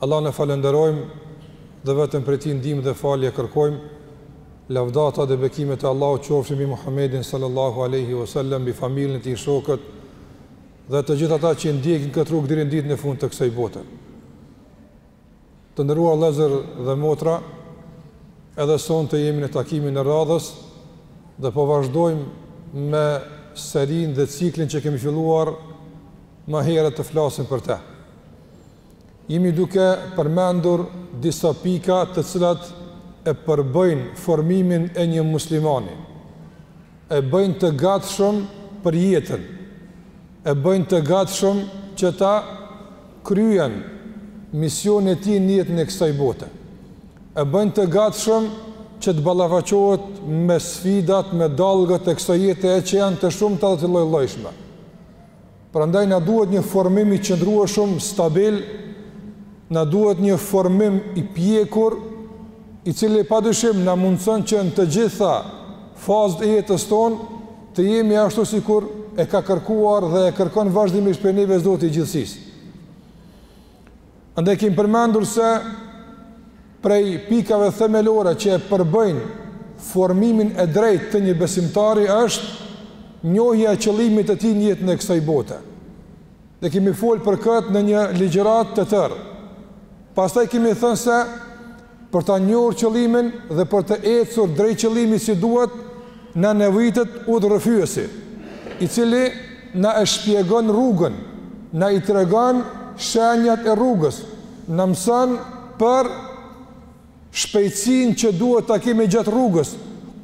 Allahun e falënderojmë dhe vetëm prej Tij ndihmë dhe falje kërkojmë, lavdata dhe bekimet e Allahut qofshin mbi Muhammedin sallallahu alejhi ve sellem, mbi familjen e tij, shokët dhe të gjithë ata që e ndjekin këtë rrugë deri në ditën e fundit të kësaj bote. Të nderuar vëllezër dhe motra, edhe sonte jemi në takimin e radhës dhe po vazhdojmë me serinë dhe ciklin që kemi filluar më herët të flasim për të. Jemi duke përmendur disa pika të cilat e përbëjnë formimin e një muslimani, e bëjnë të gatshëm për jetën, e bëjnë të gatshëm që ta kryen misionin e tij në jetën e kësaj bote, e bëjnë të gatshëm që të ballafaqohet me sfidat, me dallgët e kësaj jete e që janë të shumta dhe të llojllojshme. Prandaj na duhet një formim i qëndrueshëm, stabil, na duhet një formim i pjekur, i cili padyshim na mundëson që në të gjitha fazët e jetës tonë të jemi ashtu sikur e ka kërkuar dhe e kërkon vazhdimisht prej neve Zoti i gjithësisë. Andaj kemi përmendur se prej pikave themelore që e përbëjnë formimin e drejtë të një besimtari është njohja e qëllimit të tij në jetën e kësaj bote. Dhe kemi folur për këtë në një ligjëratë të tërë. Pastaj kemi thënë se Për ta njohur qëllimin dhe për të ecur drejt qëllimit si duhet, na nevojitet udhërrëfyesi, i cili na e shpjegon rrugën, na i tregon shenjat e rrugës, na mëson për shpejtësinë që duhet ta kemi gjatë rrugës,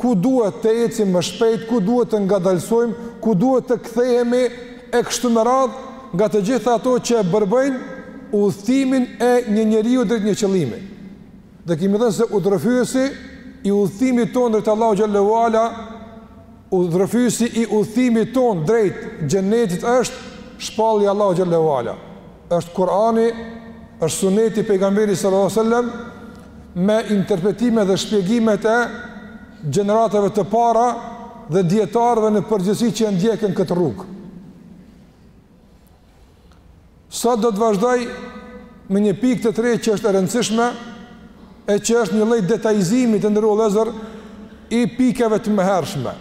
ku duhet të ecim më shpejt, ku duhet të ngadalësojmë, ku duhet të kthehemi, E kështu me radhë nga të gjitha ato që e përbëjnë udhëtimin e një njeriu drejt një qëllimi. Dhe kemi thënë se udhërrëfyesi i udhëtimit tonë drejt Allahut xhel-le ue ala, udhërrëfyesi i udhëtimit tonë drejt xhenetit është shpallja e Allahut xhel-le ue ala. Është Kur'ani, është Suneti i Pejgamberit sallallahu alejhi ve sellem me interpretimet dhe shpjegimet e gjeneratave të para dhe dijetarëve në përgjithësi që e ndjekën këtë rrugë. Sot do të vazhdoj me një pikë të tretë që është e rëndësishme e që është një lloj detajizimi të nderuar vëllezër i pikave të mëhershme.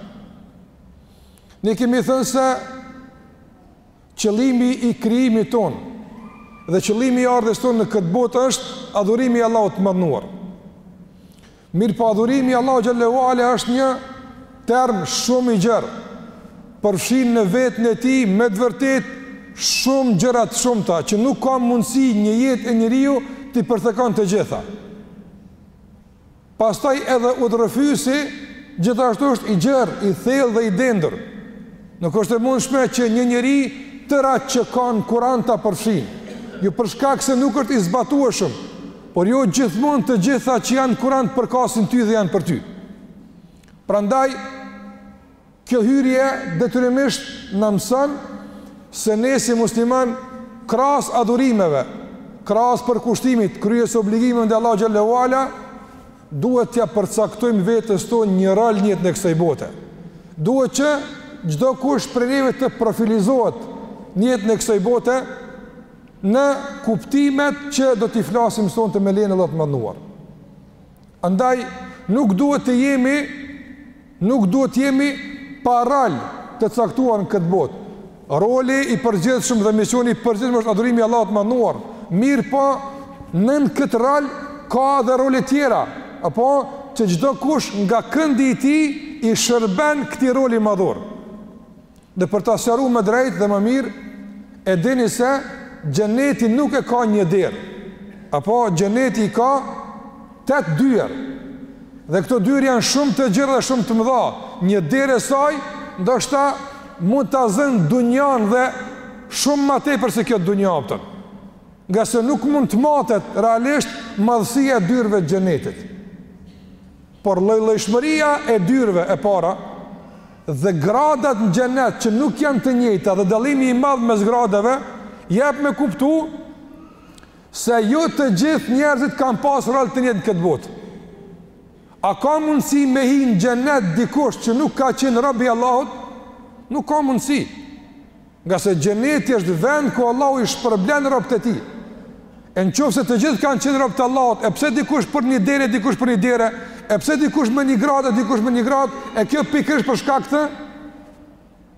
Ne kemi thënë se Qëllimi i krijimit tonë dhe qëllimi i ardhjes tonë në këtë botë është adhurimi i Allahut të madhnuar. Mirëpo adhurimi i Allahut xhel-le ue ala është një term shumë i gjerë. Përfshin në vetën e tij me të vërtetë shumë gjëra të shumta që nuk ka mundësi një jetë e njeriu t'i përthekon të gjitha. Pastaj edhe udhërrëfyesi gjithashtu është i gjerë, i thellë dhe i dendur. Nuk është e mundshme që një njeri tërë atë që ka në Kur'an ta përfshijë. Jo për shkak se nuk është i zbatueshëm, por jo gjithmonë të gjitha që janë në Kur'an të përkasin ty dhe janë për ty. Prandaj Kjo hyrje detyrimisht na mëson se ne si muslimanë krahas adhurimeve, krahas përkushtimit, kryerjes obligimeve ndaj Allahut xhel-le ue ala, duhet t'ia përcaktojmë vetes tonë një rol në jetën e kësaj bote. Duhet që çdokush prej neve të profilizohet në jetën e kësaj bote në kuptimet që do t'i flasim sonte me lejen e Allahut të madhnuar. Andaj nuk duhet të jemi nuk duhet të jemi pa rol të caktuar në këtë botë. Roli i përgjithshëm dhe misioni i përgjithshëm është adhurimi i Allahut të Madhnuar. Mirëpo, nën këtë rol ka edhe role tjera, apo që çdokush nga këndi i tij i shërben këtij roli madhor. Dhe për ta sqaruar më drejt dhe më mirë, e dini se xheneti nuk e ka një derë. Apo xheneti i ka tetë dyer. Dhe këto dyer janë shumë të gjera dhe shumë të mëdha. Një derë e saj ndoshta mund ta zënë dunjan dhe shumë më tepër se kjo dunja aptën. Ngase nuk mund të matet realisht madhësia e dyerve të xhenetit. Por llojllojshmëria e dyerve e para dhe gradat në xhenet që nuk janë të njëjta dhe dallimi i madh mes gradave jep me kuptu se jo të gjithë njerëzit kanë pas rol të njëjtë në këtë botë. A ka mundësi me hi në xhenet dikush që nuk ka qenë rob i Allahut? Nuk ka mundësi. Ngase xheneti është vend ku Allahu i shpërblen robët e tij. E në qofë se të gjithë kanë qenë robër të Allahut, e pse dikush për një dere, dikush për një dere, e pse dikush me një gradë, dikush me një gradë, e kjo pikërisht për shkak të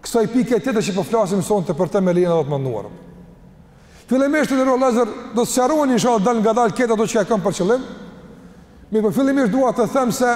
kësaj pike e teme që po flasim sonte për të me lejen e Allahut të madhnuar. Fillimisht të nderuar vllezër, do të sqarohen inshallah dalëngadalë këtë ato që ka e kam për qëllim, mirëpo fillimisht dua të them se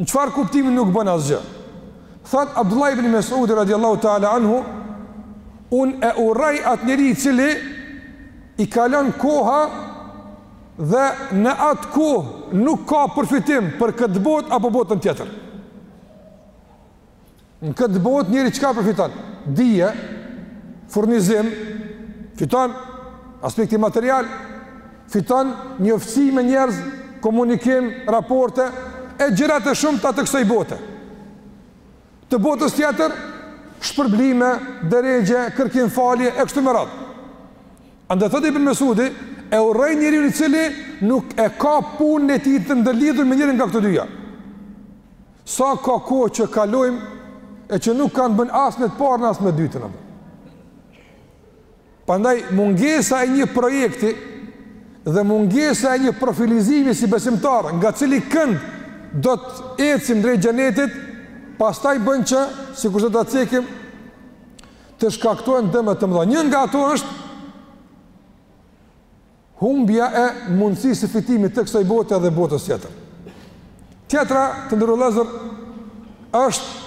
Në çfarë kuptimi nuk bën asgjë? Thotë Abdullah ibn Mesudi radiallahu ta'ala anhu, unë e urrej atë njeri i cili i kalon koha dhe në atë kohë nuk ka përfitim për këtë botë apo botën tjetër. Në këtë botë njeri çka përfiton? Dije, furnizim, fiton aspekti material, fiton njoftësi me njerëz, komunikim, raporte, e gjërat e shumta të kësoj bote. Të botës tjetër, shpërblime, deregje, kërkim falje, e kështu me radhë. Andaj thotë Ibën Mesudi, e urrej njeriun i cili nuk e ka punën e tij të ndërlidhur me njërin nga këto dyja. Sa ka kohë që kalojmë e që nuk kanë t'bëjnë as me të parën as me dytën apo. Prandaj mungesa e një projekti dhe mungesa e një profilizimi si besimtar, nga cili kënd do të ecim drejt xhenetit, pastaj bën që sikurse ta cekim të shkaktohen dëme të mëdha. Një nga ato është Humbja e mundësisë së fitimit të kësaj bote dhe botës tjetër. Tjetra, të nderuar vëllezër, është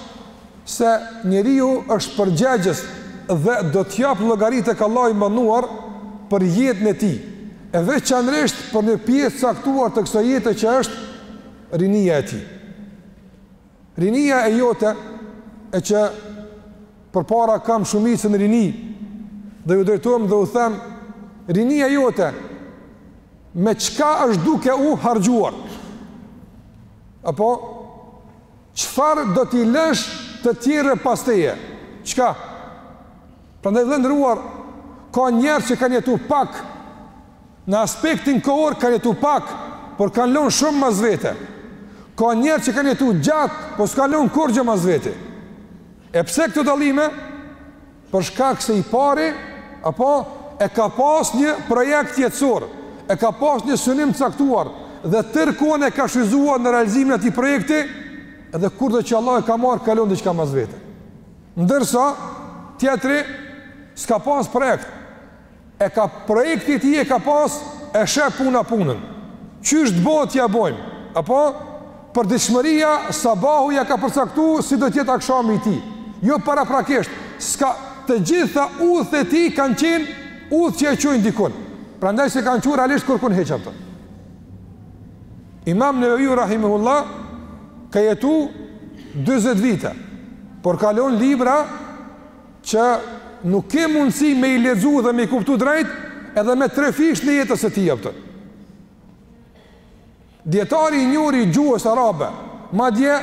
se njeriu është përgjegjës dhe do t'jap llogari tek Allahu i madhëruar për jetën e tij, e veçanërisht për një pjesë t'caktuar të kësaj jete që është rinia e tij. Rinia e jote e që përpara kam shumicën rini dhe ju drejtohem dhe u them rinia e jote me çka është duke u hargjuar apo çfarë do t'i lësh të tjerëve pas teje çka Prandaj vëlla i nderuar, ka njerëz që kanë jetu pak në aspektin kohor kanë jetu pak, por kanë lënë shumë mas vete. Ka njerëz që kanë jetu gjatë, por s'kanë lënë kurgja mas vete. E pse këto dallime? Për shkak se i pari apo e ka pas një projekt jetësor, e ka pas një synim të caktuar dhe tërë kohën e ka shfrytzuar në realizimin e atij projekti, edhe kurdo që Allah e ka marrë ka lon diçka mas vete. Ndërsa, tjetri, s'ka pas projekt, e ka projekti i tij e ka pas, e sheh puna punën. Qysh të bëhet ia bojmë, apo? Përditshmëria, sabahu ia ka përcaktu si do t'jetë akshami i tij. Jo paraprakisht, s'ka të gjitha udhët e tij kanë qenë udhët që e qojnë dikun. Prandaj s'e kanë qu realisht kurkun heqë apëtë. Imam Nevevij Rahimehullah ka jetu 20 vite, por ka lon libra që nuk ke mundësi me i lexu dhe me i kuptu drejt edhe me trefishin e jetës së tij japtën. Djetari i njohur i gjuhës arabe, madje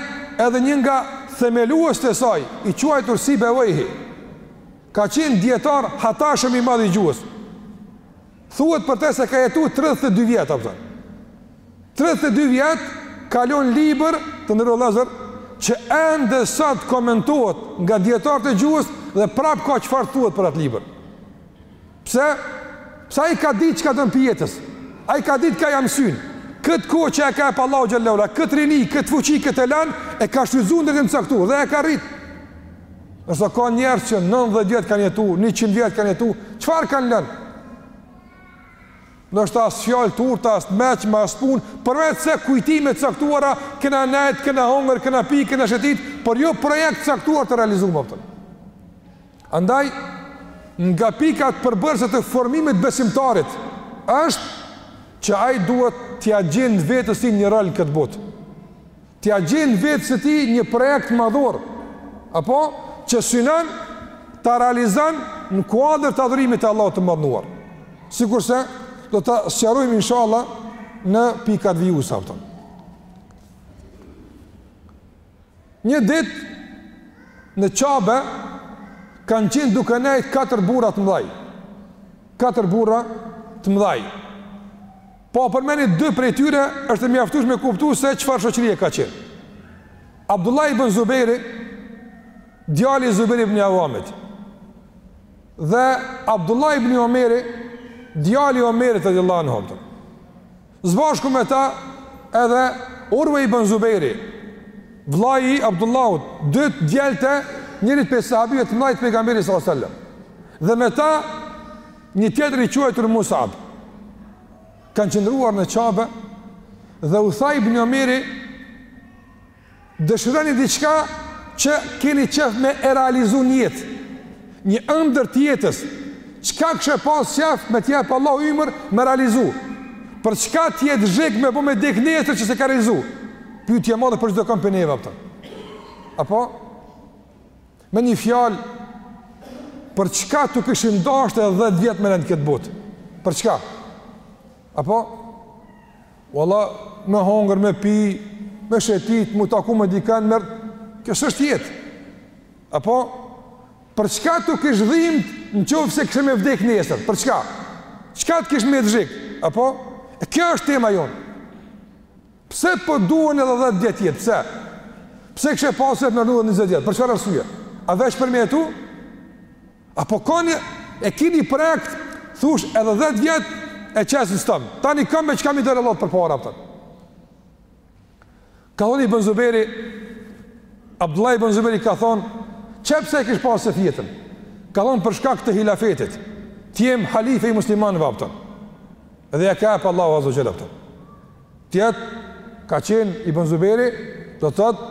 edhe një nga themeluesit e saj, i quajtur Sibevejhi, ka qenë djetar hatashëm i madh i gjuhës. Thuhet për të se ka jetu tridhjetë e dy vjet a kupton. Tridhjetë e dy vjet ka lon libër të nderuar vllazër që ende sot komentohet nga dijetarët e gjuhës dhe prap ka çfarë thuhet për atë libër. Pse? Pse ai ka ditë çka don prej jetës. Ai ka ditë ka ja msyn. Kët kohë që e ka jep Allahu xhel-le ue ala, kët rini, kët fuqi, kët elan e ka shfrytzu ndër të caktuar dhe e ka arrit. Nëse ka njerëz që 90 vjet kanë jetu, 100 vjet kanë jetu, çfarë kanë lënë? Ndoshta as fjalë të urta, as meqë, ma as punë, përveç se kujtime të caktuara, kena nejtë, kena hongër, kena pi, kena shetit, por jo projekt të caktuar të realizum, a kupton. Andaj, nga pikat përbërëse të formimit të besimtarit, është që ai duhet t'ia gjen vetes së tij një rol në këtë botë. t'ia gjen vetes së tij një projekt madhor, apo që synon ta realizon në kuadër të adhurimit të Allahut të Madhëruar. Sikurse do ta sqarojmë inshallah në pikat vijuese, a kupton. Një ditë në Qabe kanë qenë duke nejtë katër burra të mëdhaj. Katër burra të mëdhaj. Po përmendi dy prej tyre është e mjaftueshme me kuptu se çfarë shoqërie ka qenë. Abdullah ibn Zubejri, djali i Zubejr ibn Avamit. Dhe Abdullah ibn Omeri, djali i Omerit radijallahu anhu. Zbashku me ta edhe Urve ibn Zubejri, vëllai i Abdullahut, dy djeltë e njërit prej sahabëve të mëdhaj të pejgamberit sallallahu alejhi ve sel-lem. Dhe me ta Një tjetër i quajtur Mus'ab kanë qëndruar në Qabe dhe u tha Ibn Omeri dëshironi diçka që keni qef me e realizu në jetë, një ëndërr të jetës, çka kishe pas qef me të jep Allahu ymër me realizu, për çka të jet zhig me bo me dek nesër që s'e ke realizu, pytje e madhe për çdokon prej neve, a kupton. Apo? Me një fjalë, për çka t'u kishin dashtë edhe dhetë vjet me nejt në këtë botë? Për çka? Apo? Valla, me hongër, me pi, me shetit, m'u taku me dikan, me... Kjo s'është jetë. Apo? Për çka t'u kish dhimt në qoftë se kishe me vdekë nesër? Për çka? Çka të kish met zhig? Apo? E kjo është tema jonë. Pse po duhen edhe dhjetë vjet jetë? Pse? Pse kishe pasur me rrnu njëzet vjet? Për çfarë arsye? A vesh për me e dit? A po thoni e keni projekt thush edhe dhjetë vjet e qes n'skaj. Tani kam me çka më dalë Allahut përpara. Ka thon Ibn Zuberi Abdullah Ibn Zuberi ka thon qe pse e kish pasë qef jetën ka thon për shkak të hilafetit të jem halife i muslimanëve dhe ja ka pa Allahu azze ve xhel Tjetër ka qenë Ibn Zuberi, do të thotë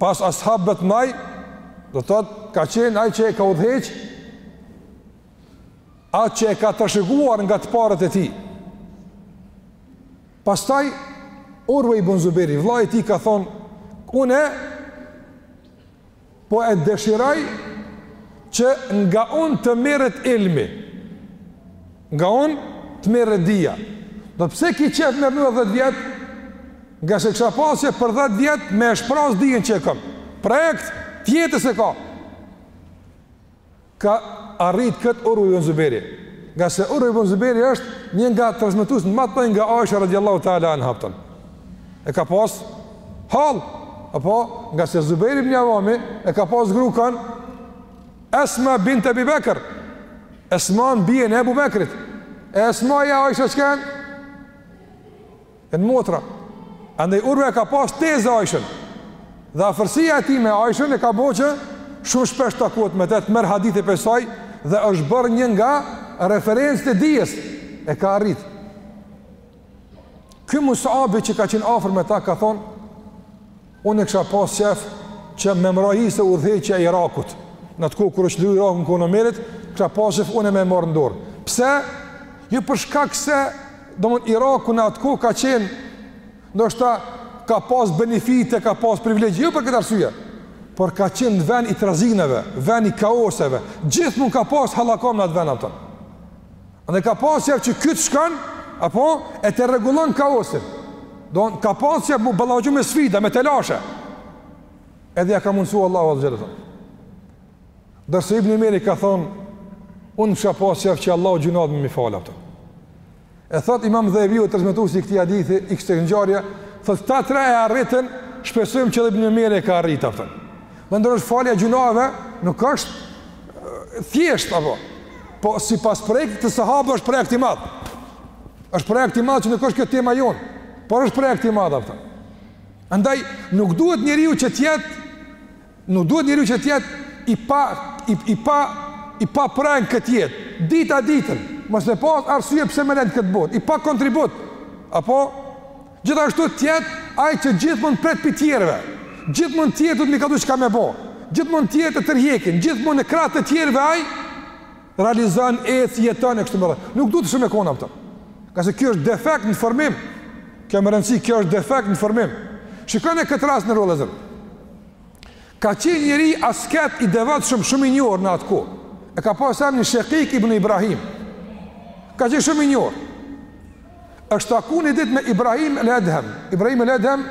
pas ashabëve të mëdhenj, do të thotë ka qenë ai që e ka udhëheq atë që e ka trashëguar nga të parët e tij. Pastaj Urve Ibn Zuberi, vëllai i tij ka thonë, "Unë Po e dëshiroj që nga unë të merret ilmi, nga unë të merret dija. Dhe pse ki qef me rrnu edhe dhet vjet? Ngase kisha pas qef për dhet vjet me e shpraz dijen që e kom. Projekt i jetës e ka. ka arrit kët Urve ibn Zuberi, ngase Urve ibn Zuberi është një nga transmetuesit më të mëdhenj nga Aisha radhiyallahu ta'ala anha thon. E ka pas hall, apo ngase Zuberi ibn Awami e ka pas gru kan Esma bint Abi Bekr. Esmanë bijën e Ebu Bekrit. Esmaja e Aisha çka? Jan motra. Andaj Urve e ka pas tezë Aishën. Dhe afërsia e tij me Aishën e ka bo që shumë shpesh takohet me të, të merr hadithe prej saj dhe është bërë një nga referencët e dijes. E ka arrit. Ky Mus'abi që ka qenë afër me ta ka thonë Unë e kisha pas qef që me m'u ofru udhëheqja e Irakut, në atë kohë kur është çliru Iraku në kohën e Omerit, kisha pas qef unë me e marr në dorë. Pse? Jo për shkak se domthon Iraku në atë kohë ka qenë ndoshta ka pas benefite, ka pas privilegje, jo për këtë arsye, por ka qenë vend i trazinave, vend i kaoseve, gjithmonë ka pas hallakamë në atë vend atë. Andaj ka pasë qef që ky të shkon, apo e të rregullon kaosin. Domethënë ka pasë qef m'u ballafaqu me sfida, me telashe. Edhe ja ka mundësu Allahu Azze ve Xhel. Ndërsa Ibn Omeri ka thonë, unë kisha pasë qef që Allahu gjynahet me mi falë apëtë. E thot Imam Dhehebiu transmetues i këtij hadithi i kësaj ngjarje, thot këta tre e arritën, shpresojmë që edhe Ibn Omeri e ka arritur atë. Mendon se është falja e gjynaheve, nuk është thjesht apo. Po sipas projektit të sahabëve është projekt i madh. Është projekt i madh që nuk është kjo tema jon, por është projekt i madh apo. Andaj nuk duhet njeriu që të jetë nuk duhet njeriu që të jetë i pa i, i pa i pa plan n'këtë jetë. Dita ditën, mos me pas arsye pse me le n'këtë botë, i pa kontribut. Apo Gjithashtu të jetë ai që gjithmonë pret pi tjerëve, gjithmonë tjerët duhet me i kallxu çka me bo, gjithmonë tjerët e tërheqin, gjithmonë në krah të tjerëve ai realizon ec jeton e kështu me radhë. Nuk duhet kështu me kon, kupton. Ngase kjo është defekt në formim. Kjo me rëndësi, kjo është defekt në formim. Shikone këtë rast vëllezër. Ka qenë njeri asket i devotshëm shumë i njohur në atë kohë. E ka pas emrin Shekik ibn Ibrahim. Ka qenë shumë i njohur. është taku një ditë me Ibrahim el Edhem. Ibrahim el Edhem,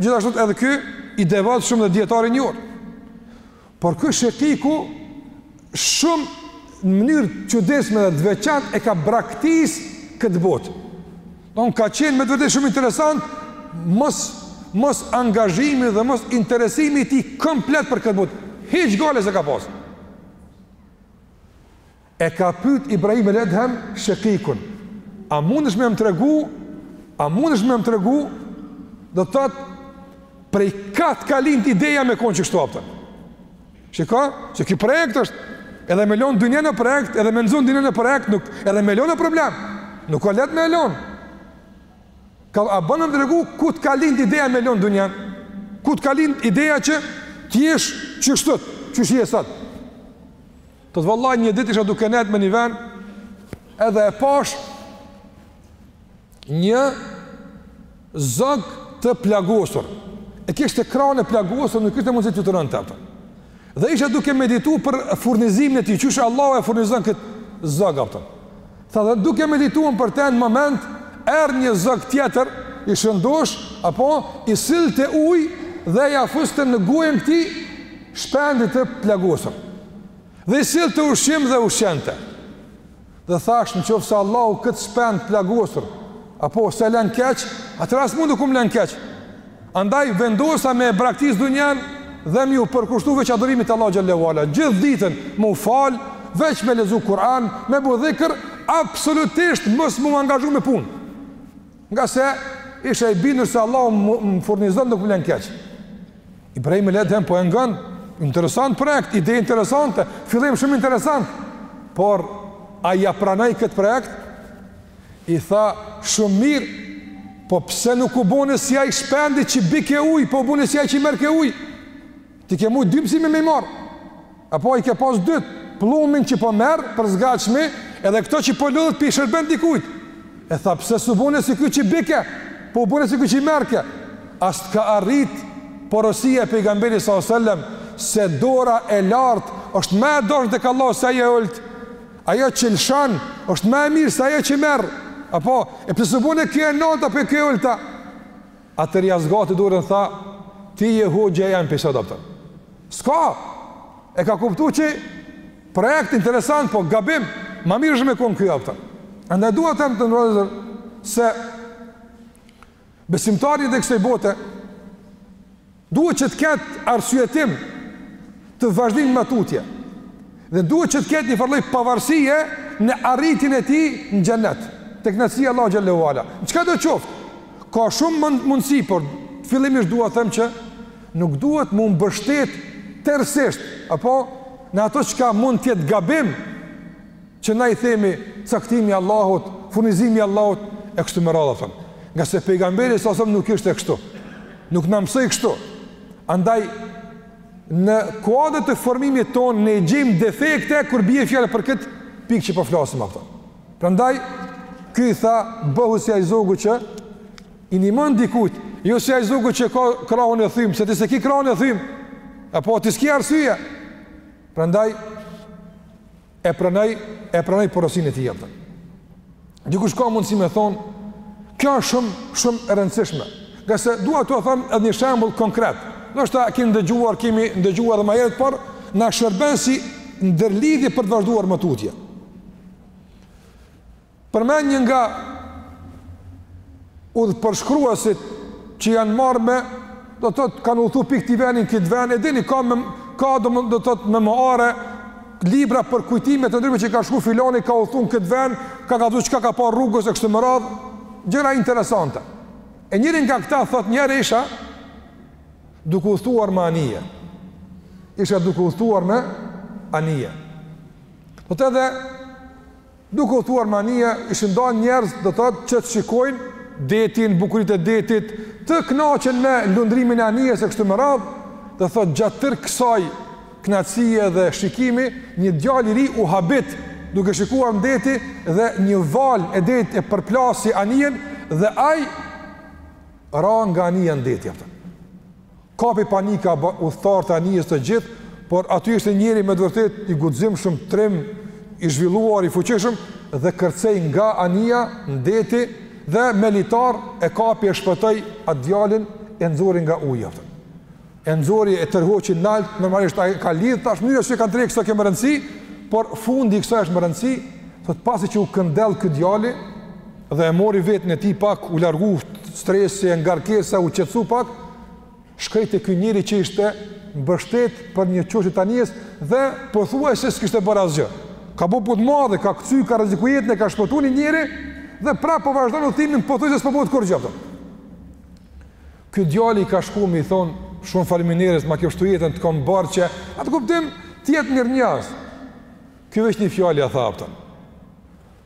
gjithashtu edhe ky, i devotshëm dhe dijetar i njohur. Por ky Shekiku, shumë në mënyrë të çuditshme dhe të veçantë e ka braktis këtë botë. Domethënë ka qenë me të vërtetë shumë interesant, mos, mos angazhimi dhe mos interesimi i tij komplet për këtë botë. Hiq gajle s'e ka pasë. E ka pyet Ibrahim el-Edhem Shekikun, a mundesh me më tregu, a mundesh me më tregu, do të thotë prej ka t'ka lind ideja me kon qështu, kupton. Shikoj, se ky projekt është edhe me lon dynjanë projekt, edhe me nxon dynjanë projekt, nuk edhe me lon o problem. Nuk o lehtë me lon. Ka a bon me m'tregu ku të ka lind ideja me lon dynjën? Ku të ka lind ideja që t'jesh qështu qysh je sot? Thotë vallahi një ditë isha duke nejt me një ven edhe e pash një zog të plagosur. E kishte krahun e plagosur, nuk kishte mundësi të fluturonte, kupton. Dhe isha duke meditu për furnizimin e tij, qysh Allahu e furnizon këtë zog, kupton. Tha dhe duke medituar për te në moment, erdh një zog tjetër, i shëndosh, apo, i sillte ujë dhe ja fuste në gojën këtij shpendit të plagosur. Dhe i sillte ushqim dhe e ushqente. Dhe thash në qoftë se Allahu këtë shpend të plagosur, apo s'e len keq, atëherë as mu nuk më len keq. Andaj vendosa me e braktis dunjan dhe me ju përkushtu veç adhurimit të Allahut Xhelle ue Ala, gjithë ditën mu falë, veç me lexu Kur'an, me bo dhikër, absolutisht mos mu angazhu me punë. Ngase isha i bindur se Allahu më furnizon, nuk më len keq. Ibrahim el Edhem po e ngon, interesant projekt, ide interesante, fillim shumë interesant, por a ja pranoi këtë projekt? I tha, Shumë mirë, po pse nuk u bone si ai shpendi që bike ujë, po u bone si ai që merrke ujë? Ti ke mujtë dy mësime me i marr. Apo i ke pas dytë, pllumin që po merr për së gatshmi, edhe këtë që po lodhet po i shërben dikujtë. E tha, pse s'u bone si ky që bike, po u bone si ky që merrke? A s'të ka arrit porosia e pejgamberit s.a.s. se dora e lartë është ma e dasht tek Allahu se ajo e ultë. Ajo që lëshon është ma e mirë se ajo që merr. Apo, e pse s'u bone kjo e nalta po je kjo e ulta? Atëherë ja zgati dorën tha, ti je hoxhë jem për sot apton. S'ka, e ka kuptu që projekt interesant, po gabim, ma mirë është me konë kjo apton. Andaj dua të them të nderuar se Besimtari edhe kësoj bote, duhet që të ketë arsyetim të vazhdojë ma tutje, dhe duhet që të ketë një farë lloj pavarësie në arritjen e tij në xhennet, te kënaqësia e Allahut xhelle ue ala. Në çka do qoftë? Ka shumë mund, mundësi, por fillimisht dua të them që nuk duhet m'u mbështet tërësisht, apo në ato çka mund të jetë gabim, që ne i themi caktimi i Allahut, furnizimi i Allahut e kështu me radhë apton. Nga se pejgamberi alejhi selam nuk ishte kështu. Nuk na mësoi kështu. Andaj në kuadër të formimit tonë ne gjejm defekte kur bie fjala për kët pikë që po flasim apton. Prandaj ky i tha bëhu si ai zogu që i nimon dikujt, jo si ai zogu që ka krahun e thym, se ti s'e ki krahun e thym. Apo ti s'ke arsye. Prandaj e pranoj e pranoj porosinë e tij apton. Dikush ka mundësi me thonë, kjo është shumë shumë e rëndësishme. Ngase dua t'ua them edhe një shembull konkret. Ndoshta kemi dëgjuar, kemi dëgjuar edhe më herët, por na shërben si ndërlidhje për të vazhduar më tutje. Përmend një nga udhëpërshkruasit që janë marrë me, do të thotë, kanë udhëtu pikë t'i venin këtë ven, e dini, ka, me, ka do, do të thotë, me më are, libra për kujtime të ndryshme çka ka shkru filani, ka udhëtu në këtë ven, ka ka vëzhgu çka ka pa rrugës e kështu me radhë, gjëra interesante. E njëri nga këta, thotë një herë isha, duke udhëtuar me anije. Isha duke udhëtuar me anije. Thotë edhe, Duke udhëtuar me anije, ishin dalë njerëz, do të thotë, që të shikojnë detin, bukuritë e detit, të kënaqen me lundrimin e anijes e kështu me radhë, do të thotë, gjatë tërë kësaj kënaqësie dhe shikimi, një djalë i ri u habit duke shikuar në deti dhe një valë e detit e përplasi anijen dhe ai ra nga anija në deti, apton. Kapi panika udhëtarët e anijes të gjithë, por aty ishte njëri me të vërtetë i guximshëm, trim, i zhvilluar, i fuqishëm dhe kërcei nga anija në deti dhe me litar e kapi e shpëtoi atë djalin e nxori nga uji apton. E nxori e tërhoqi nalt, normalisht e ka lidh tash mënyra si e kanë ngrejtë s'ka qenë me rëndësi, por fundi i kësaj është me rëndësi, thotë pasi që u këndell ky djali, dhe e mori veten e tij pak u largu stresi e ngarkesa u qetësu pak shkoi te ky njeri që ishte mbështet për një qoshe t'anijes dhe pothuajse s'kishte bërë asgjë ka bo punë madhe ka kthy ka rreziku jetën e ka shpëtu një njeri dhe prapë po vazhdon udhtimin pothuajse s'po bohet kurrgjo Ky djali ka shku me i thonë shumë faleminderit ma ke shpëtu jetën të kam borxh atë kuptim t'jetë mirënjohës Ky veç një fjalë ja tha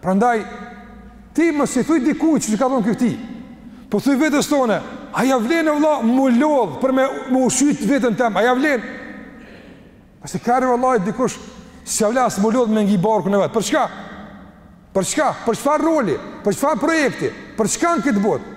Prandaj, ti me s'i thuj dikujt që që ka thonë këtij, po thuj vetes tonë, a ja vlenë vlla m'u lodhë për me ushqy veten tem, a ja vlenë? Po si ka re vlla dikush, s'ja vlen as m'u lodhë me ngi barkun e vet, për çka? Për çka? Për çfarë roli? Për çfarë projekti? Për çka në këtë botë?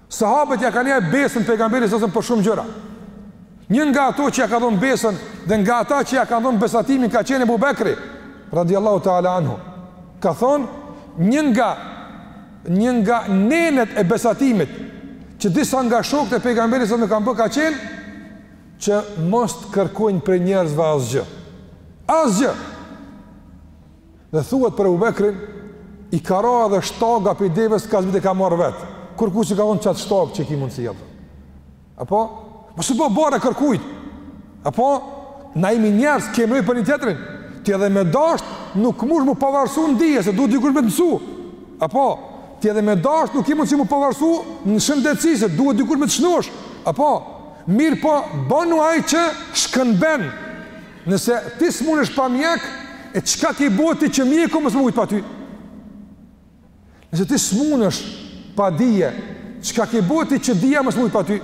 Sahabët ja kanë jep besën Pejgamberit alejhi selam për shumë gjëra. Një nga ato që ja ka dhonë besën dhe nga ata që ja ka dhonë besatimin ka qenë Ebu Bekri, radiallahu ta'ala anhu. Ka thonë, një nga, një nga nenet e besatimit që disa nga shokët e Pejgamberit alejhi selam kanë bo ka qenë që mos të kërkojnë prej njerëzve asgjë. Asgjë! Dhe thuhet për Ebu Bekrin, i ka ra edhe shtaga prej devës, ka zbrit e ka marrë vetë. Kërkujt s'i ka thonë qatë shtagë që i ki mundësi jepe. Apo? Mos u bo barrë e kërkujt. Apo? Na jemi njerëz, kemi nevojë për njëni-tjetrin. Ti edhe me dashtë, nuk mun m'u pavarësu në dije, se duhet dikush me të mësu. Apo? Ti edhe me dashtë, nuk ki mundësi m'u pavarësu në shëndetësi, se duhet dikush me të shnosh. Apo? Mirëpo, bonu ai që shkëmben. Nëse ti s'munesh pa mjek, e çka ki bo ti që mjeku mos me mujt pa ty? Nëse ti s'munesh pa dije, çka ki bo ti që dija mos me mujt pa ty?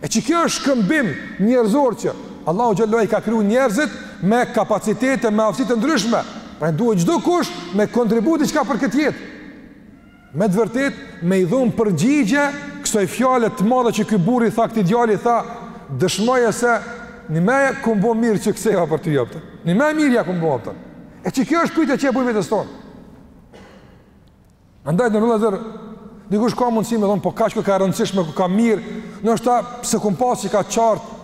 E qikjo është shkëmbim njerëzor që Allahu xhele i ka kryu njerëzit me kapacitete, me aftësi të ndryshme. Pra duhet çdokush me kontribu diçka për këtë jetë. Me të vërtet me i dhonë përgjigje kësaj fjale të madhe që ky burrë i tha këtij djali i tha dëshmoje se jo ime kom bo mirë që ktheva për ty, a kupton. Ni mirë ja kom bo, a kupton. E qikjo është pytje që e bojm vetes tonë. Andaj vëllezër, dikush ka mundësi me thonë, po kaq koka e rëndësishme, koka mirë, ndoshta s'e kom pasë qikaq qartë,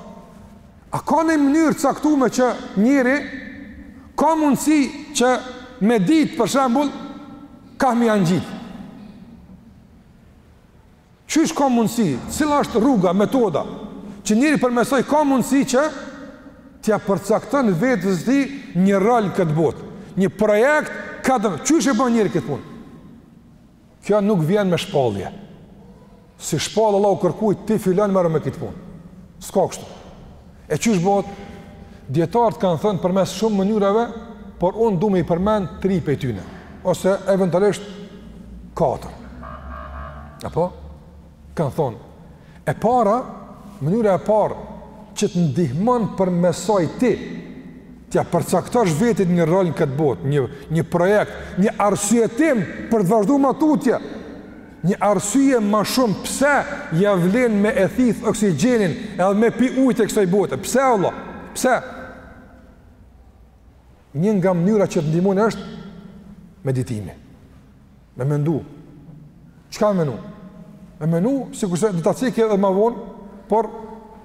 A ka nanjë mënyrë të caktume që njeri ka mundësi që me ditë për shembull kah me u ngjit? Qysh ka mundësi, cila është rruga, metoda që njeri përmes saj ka mundësi që t'ja përcakton vetes së tij një rol këtë botë, një projekt këtë, qysh e bon njeri këtë punë? Kjo nuk vjen me shpallje. S'i shpall Allahu kërkuj, ti filan merru me këtë punë. S'ka kështu. E qysh bohet, dijetarët kanë thënë përmes shumë mënyrave, por unë du me i përmend tri prej tyne, ose eventualisht katër. Apo? Kanë thonë, e para, mënyra e parë që të ndihmon përmes saj ti, t'ia përcaktosh vetit një rol në këtë botë, një, një projekt, një arsyetim për të vazhdu ma tutje, një arsye ma shumë pse ja vlen me e thith oksigjenin edhe me pi ujtë e kësaj bote, pse Allah, pse? Një nga mënyrat që të ndihmojnë është meditimi. Me mendu. Çka me mendu? Me mendu sikurse do ta cek edhe ma vonë, por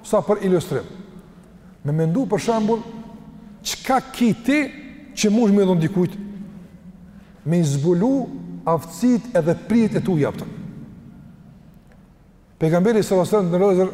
sa për ilustrim. Me mendu për shembull çka ki ti që mun me i dhon dikujt me i zbulu aftësitë edhe prirjet e tua, a po merr vesh. Pegamberi së vasërën në lëzër,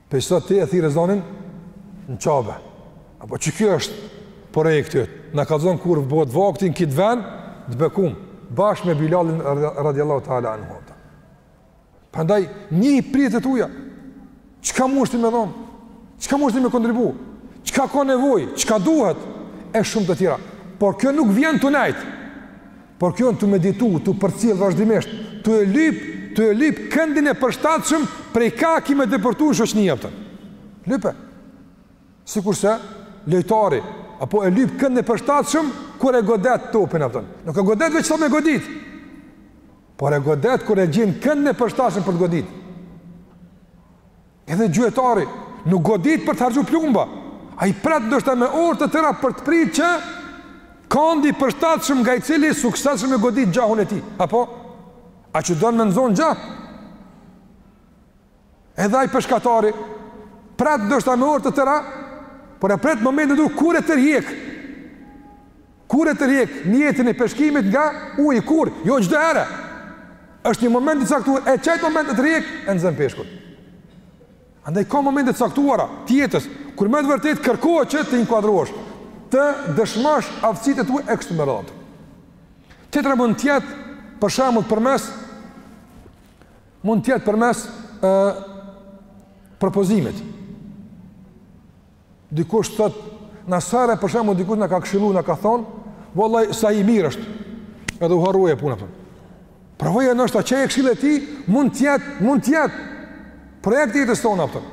Prej sot ti e thirr ezanin në Qabe. Apo që kjo është projekt të të në ka zonë kur bëhet vaktin këtë ven, të bekum, bashkë me Bilalin radiallahu ta'ala anhu. Prandaj, njihi prirjet e tuja, çka munesh ti me dhonë, çka munesh ti me kontribu, çka ka nevojë, çka duhet, e shumë të tjera. Por kjo nuk vjen tu nejt. Por kjo tu meditu, tu përcjell vazhdimisht, tu e lyp, tu e lyp këndin e përshtatshëm prej kah ki me depërtu në shoqni, a kupton. Lype. Sikurse, lojtari, apo e lyp këndin e përshtatshëm, kur e godet topin, a kupton. Nuk e godet veç sa me godit. Por e godet kur e gjen këndin e përshtatshëm për të godit. Edhe gjuetari nuk godit për të harxhu plumba. Ai pret ndoshta me orë të tëra për të pritë qaj kandi i përshtatshëm nga i cili suksesshëm e godit gjahun e tij. Apo ai që don me nxon gjah? Edhe ai peshkatari pret ndoshta me orë të tëra, por e pret momentin e duhur kur e tërhjek. Kur e tërhjek mjetin e peshkimit nga uji, kur, jo çdo herë. Është një moment i caktuar, e qat moment e tërhjek e nxën peshkun. Andaj ka momente të caktuara të jetës kur me të vërtetë kërkohet që të inkuadrohesh, të dëshmosh aftësitë e tua e kështu me radhë. Tjetra mund të jetë për shembull përmes mund të jetë përmes ë propozimit. Dikush thot, na sare për shembull dikush na ka këshilluar, na ka thon, vallai sa i mirë është. Edhe u harru puna, a kupton. Provoje, ndoshta qajo këshilla e tij, mund të jetë, mund të jetë projekt i jetës tonë, a kupton.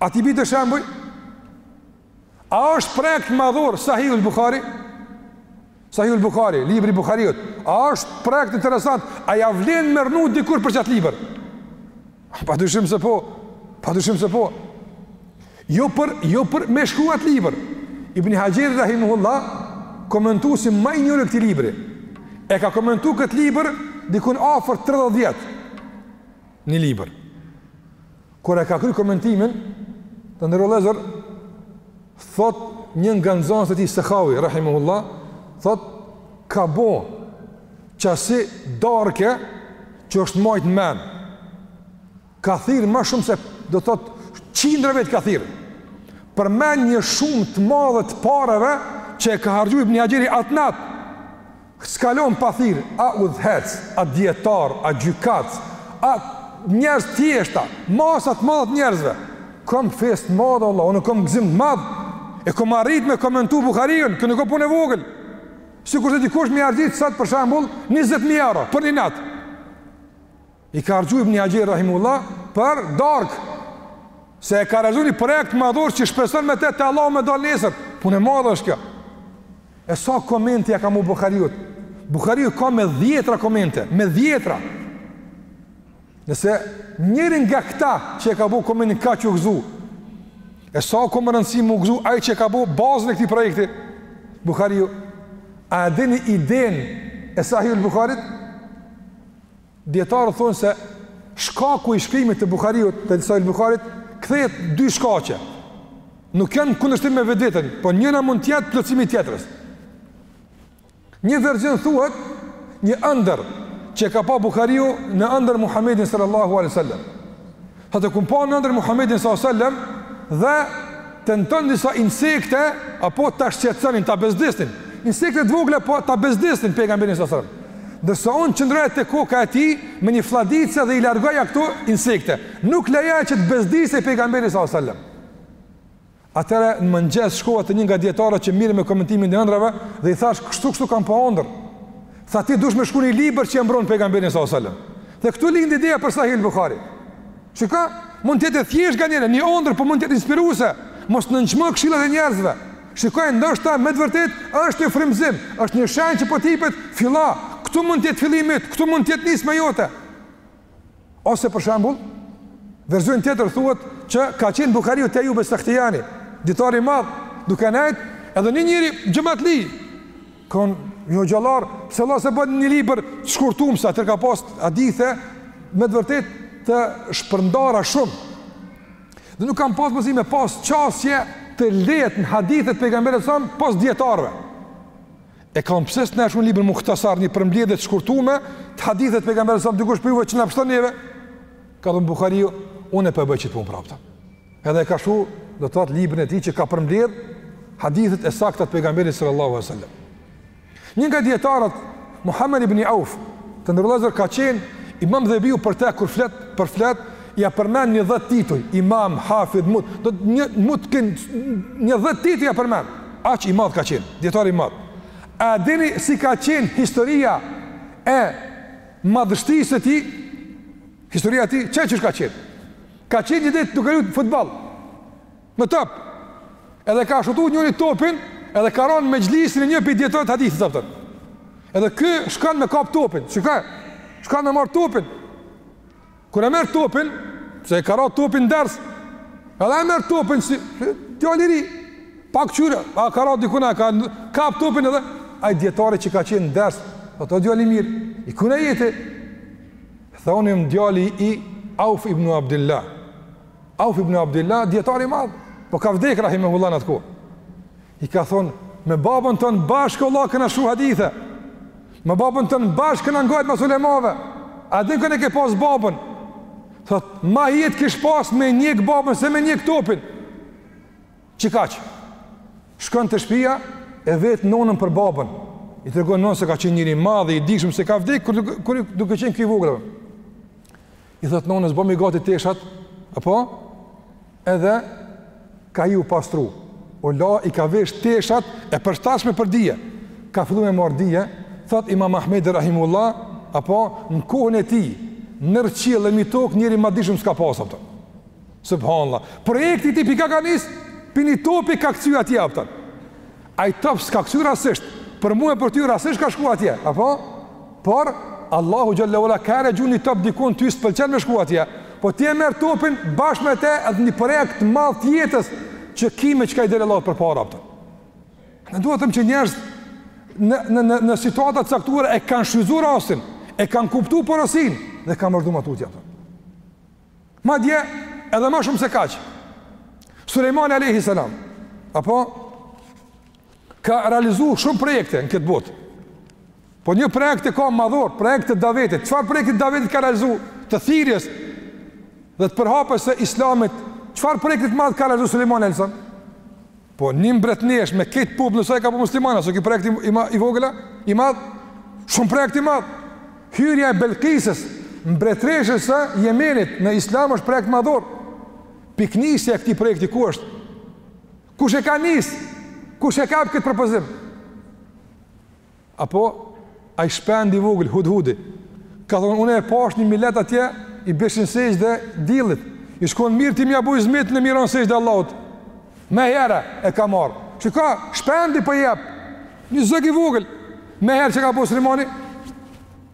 A t'i bi do shembuj? A është projekt madhor Sahih al-Bukhari? Sahihul Bukhari, libri i Bukhariut, a është projekt interesant, a ja vlen me rrnu dikush për qat libër? Pa dyshim se po, pa dyshim se po. Jo për, jo për me shkru at libër. Ibn Haxheri rahimehullah, komentuesi ma i njohur i këtij libri. E ka komentu këtë libër dikun afër 30 vjet. një libër. Kur e ka kry komentimin, të nderum vllezër, thotë një nga nxansit e tij, Sehavi, rahimehullah, thotë, ka bo qasi darke që është majt n'men. Ka thirr ma shumë se, do thotë, qindra vetë ka thirr. Përmend një shumë të madhe të pareve që e ka harxhu Ibn Haxheri atë natë. S'ka lon pa thirrë a udhëheqës, a dijetarë, a gjykatës, a njerëz të thjeshtë, masa të mëdha të njerëzve. Kam festë të madhe valla, unë kam gëzim të madh. E kam arrit me e komentu Buhariun, kjo nuk o punë e vogël. Sikurse dikush me i harxhu sot për shembull 20000 euro për një natë. I ka harxhu Ibn Haxher rahimehullah për darkë se e ka realizu një projekt madhor që shpreson me te te Allahu me dal nesër. Punë e madhe është kjo. E sa komente ja kan bu Buhariut? Buhariu ka me dhjetra komente, me dhjetra. Nëse njëri nga këta që e ka bu komentin kaq u gëzu, e sa ka më rëndësi me u gëzu ai që e ka bu bazën e këtij projekti, Buhariu, a e dini idenë e sahihul Buharit? Dijetarët thonë se shkaku i shkrimit të Buhariut, të Sahih Buharit, kthehet n'dy shkaqe. Nuk janë n'kundërshtim me vetveten, por njëra mund të jetë plotësimi i tjetrës. Një version thuhet një ëndërr që e ka pa Buhariu në ëndërr Muhamedin sallallahu alaihi wasallam. Thotë kom pa në andërr Muhammedin s.a.s. dhe tentonin disa insekte, apo ta shqetësonin, ta bezdisnin. Insekte të vogle, po ta bezdisnin, pejgamberin s.a.s. Ndërsa unë qëndroja te koka e tij, me një flladitëse dhe i largoja këto insekte. Nuk leja që ta bezdisin pejgamberin s.a.s. Atëherë në mëngjes shkova te një nga dijetarët që merren me komentimin e ëndrrave dhe i thashë kështu kështu kam pa ëndërr. Tha ti dush me shkru një libër që e mbron pejgamberin sa selam. Dhe këtu lind ideja për Sahih Buhari. Shiko, mund të jetë e thjeshtë nganjëherë, një ëndërr po mund të jetë inspiruese. Mos nënçmo këshillat e njerëzve. Shikoj, ndoshta me të vërtet është një frymëzim, është një shenjë që po të jepet, fillo. Këtu mund të jetë fillimi, këtu mund të jetë nisma jote. Ose për shembull, versioni tjetër thuhet që ka qenë Buhariu te Ejub es-Sahtijani, dijetari i madh, duke nejt edhe një njeri xhamatli. Kon jo xhallar, pse vallë s'e bën një libër të shkurtum se atëherë ka pas hadithe me të vërtet të shpërndara shumë. Dhe nuk kan pas mundësi me pas qasje të lehtë në hadithe të pejgamberit son pas dijetarëve. E kam pse s'na shkruan librin Muhtasar, një përmbledhje të shkurtume të hadithet pejgamberit alayhi salam dikush prej juve që na pështon neve. Ka thënë Buhariu, unë po e bëj qit punë prapta. Edhe e ka shkru, do të thotë librin e tij që ka përmbledh hadithet e sakta të pejgamberit sallallahu alajhi wasallam. Një nga dietarët Muhammed ibn Auf, të nderuar vëllezër ka qenë Imam Dhehebiu për të kur flet, për flet Ja përmend një dhjetë tituj, imam, hafidh, mut, domethënë mutkin një dhjetë tituj ja përmend. Aq i madh ka qen, dietar i madh. A dini si ka qen historia e madhështisë së tij? Historia e tij qe qysh ka qen. Ka qen një ditë duke lujt futboll. Me top. Edhe ka shutu njoni topin, edhe ka ra n'mexhlisin e një pi dietarëve të hadithit, a kupton. Edhe ky shkon me kap topin. Shikoj. Shkon me marr topin. Kur e merr topin, se e ka ra topi n'ders. Edhe e merr topin si djalë i ri. Po kqyr, a ka ra dikun, a ka kap topin edhe ai dietari që ka qenë n'ders. Po thot djalë i mirë, i kujna je ti? Tha un jom djali i Auf ibn Abdillah. Auf ibn Abdillah dietar i madh, po ka vdekë rahimehullah në atë kohë. I ka thonë, me babën ton bashkë vallah kena shkru hadithe, me babën ton bashkë kena ngajt mas ulemave, a din kën e ke pas babën, thot, ma jetë kish pas me njek babën se me njek topin, qekaq, shkon te shpia e vet nonën për babën, i tregon nona se ka qenë njeri i madh e i dijshëm se ka vdekë, kur duke qenë ky i vogël. i thot nonës bomi gati teshat, apo? Edhe ka u pastru. U la i ka vesh teshat e përshtatshme për dije. Ka fillu me marr dije, thot Imam Ahmed rahimehullah, apo në kohën e tij, nër qiell e mi tokë njeri ma t'dijshëm s'ka pas, a kupton. Subhanallah. Projekti i tij pi ka ka nis, pi ni topi ka kcy atje, a kupton. Ai top s'ka kcy rasisht, për mua për ty rasisht ka shku atje, apo? Por Allahu xhalla wa ala ta gjun një top dikun ty s'pëlqen me shku atje. Po ti e merr topin bashkë me të edhe një projekt të madh të jetës që ki me çka i del Allahut përpara, a kupton. Ne duhet të them që njerëz në në në në situata të caktuara e kanë shfrytzu rastin, e kanë kuptu porosinë dhe kanë vazhdu ma tutje, a kupton. Madje edhe ma shumë se kaq. Sulejmani alayhi salam apo ka realizu shumë projekte në këtë botë. Po një projekt e ka madhor, projekt të davetit. Çfarë projekti të davetit ka realizu? Të thirrjes dhe të përhapjes së Islamit. Çfarë projekti të madh ka realizu Sulejmani alayhi salam? Po një mbretnesh me këtë popullin e saj ka bo muslimana, s'o ky projekt i, i, i vogël, i madh, shumë projekt i madh. Hyrja e Belkisës, mbretëreshës së Jemenit në Islam është projekt madhor. Piknisja e këtij projekti ku është? Kush e ka nis? Kush e ka këtë propozim? Apo, ai shpend i vogël, Hudhudi, ka thonë, une e pash një milet atje, i bëjshin sexhde diellit, i shkon mirë ti me ja bo hyzmetin e me i ra n'sexhde Allahut, meherë e ka marrë, çka shpendi po jep, një zog i vogël, meherë çka ka bo Sulejmani,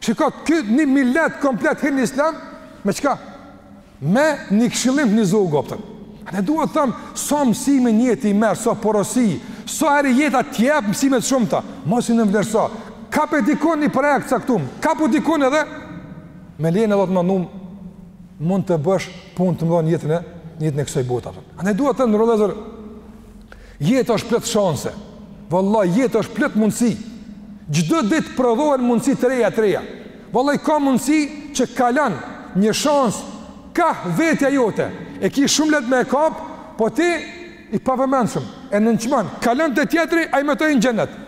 Shiko, ky një milet komplet hin në islam, me çka? Me një këshillim të një zogu, a kupton. Andaj dua të them, sa mësime njeri i merr, sa porosi, sa herë jeta t'jep mësime të shumta, mos i nënvlerëso. Kape dikun një projekt të caktum, kape dikun edhe, me lejen e Zotit të madhnum, mund të bësh punë të mëdha n'jetën e, jetën e kësaj bote. Andaj dua të them, të nderuar vëllezër, Jeta është plot shanse. Vallahi jeta është plot mundësi. Çdo ditë prodhohen mundësi të reja të reja. Vallahi ka mundësi që kalon një shans ka vetja jote. E ke shumë lehtë me e kap, po ti i pavëmendshëm, e nënçmon. Kalon te tjetri, ai me të hin në xhenet.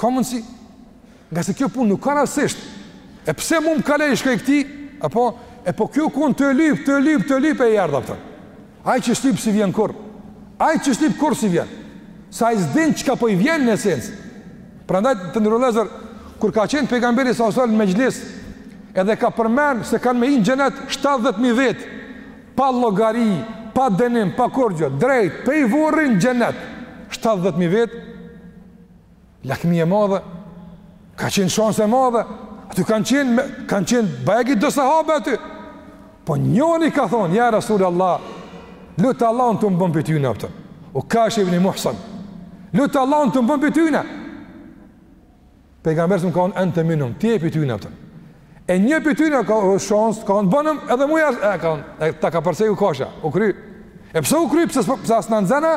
Ka mundësi, ngase kjo punë nuk ka rastësisht, e pse mu më kaloi e i shkoi këtij, e po, e po ky ka kon tu e lyp, tu e lyp, tu e lyp e i ardh, a kupton. Ai që s'lyp s'i vjen kurrë, ai që s'lyp kurrë s'i vjen, se ai s'din çka po i vjen në esencë. Prandaj të nderuar vëllezër, kur ka qenë Pejgamberi salallahu alejhi ve selem në mexhlis, edhe ka përmend se kanë me hi në xhenet 70.000 vetë, pa llogari, pa dënim, pa kurgjo, drejt, pej vorri në xhenet, 70.000 vetë, Lakmi e madhe, ka qenë shanse e madhe, aty kanë qenë, kanë qenë bajagi do sahabe aty. Po njoni ka thonë, ja Resulallah, lute Allahun të më bon pej tyne, kupton. Ukashe ibni Muhsin, lute Allahun të më bon pej tyne. Pejgamberi alejhi selam ka thonë, ente minhum, ti je pej tyne, kupton. E një pej tyne ka shans, ka thonë, bonëm edhe mu jashtë, e kanë, e ta ka para se ju Ukasha, u kry. E pse u kry, pse, pse a s'na nxen a,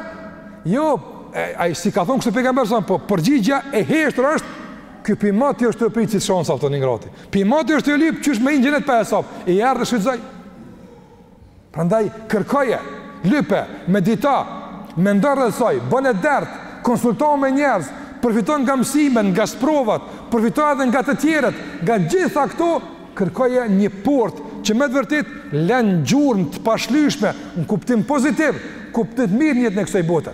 jo, e, ai s'i ka thonë kështu Pejgamberi alejhi selam, po përgjigja e heshtur është, ky pej moti është tu e prit si shans, a kupton, i ngrati. Pej moti është tu e lyp, qysh me hi n'xhenet pa hesab, i ardh e shfrytëzoi. Prandaj kërkoje, lype, medito, mendo rreth saj, bëne dert, konsultohu me njerëz, përfito nga mësimet, nga sprovat, përfito edhe nga të tjerët, nga gjitha këto kërkoje një portë që me të vërtetë lën gjurmë të pashlyeshme në kuptim pozitiv, kuptim të mirë në jetën e kësaj bote.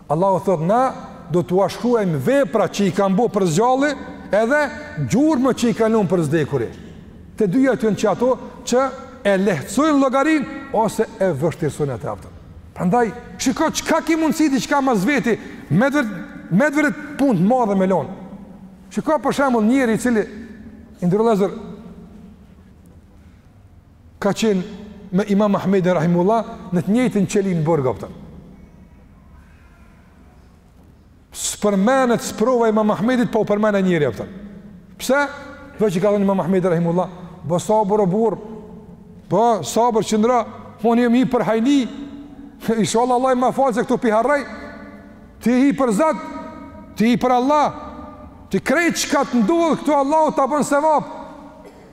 Allahu thot na do t'ua shkruajmë vepra që i kanë bo për s'gjalli, edhe gjurmët që i kanë lënë për s'dekuri. Të dyja janë që ato që e lehtësojnë llogarin ose e vështirësojnë atë, kupton. Prandaj shiko çka ki mundësi diçka mas veti, me të vërtet punë të madhe me lon. Shiko për shembull njëri i cili të nderuar vëllezër ka qenë me Imam Ahmedin rahimehullah në të njëjtën qeli në burg, kupton. S'përmenet sprova e Imam Ahmedit pa u përmen ai njeri, kupton. Pse? Veç i ka thonë Imam Ahmedit rahimehullah, bo sabër o burrë, bo sabër, qëndro, po unë jom hi për hajni, inshallah Allahi ma fal se këtu pi harraj, ti je për Zot, ti je për Allah, ty krejt çka të ndodh këtu Allahu ta bon sevap,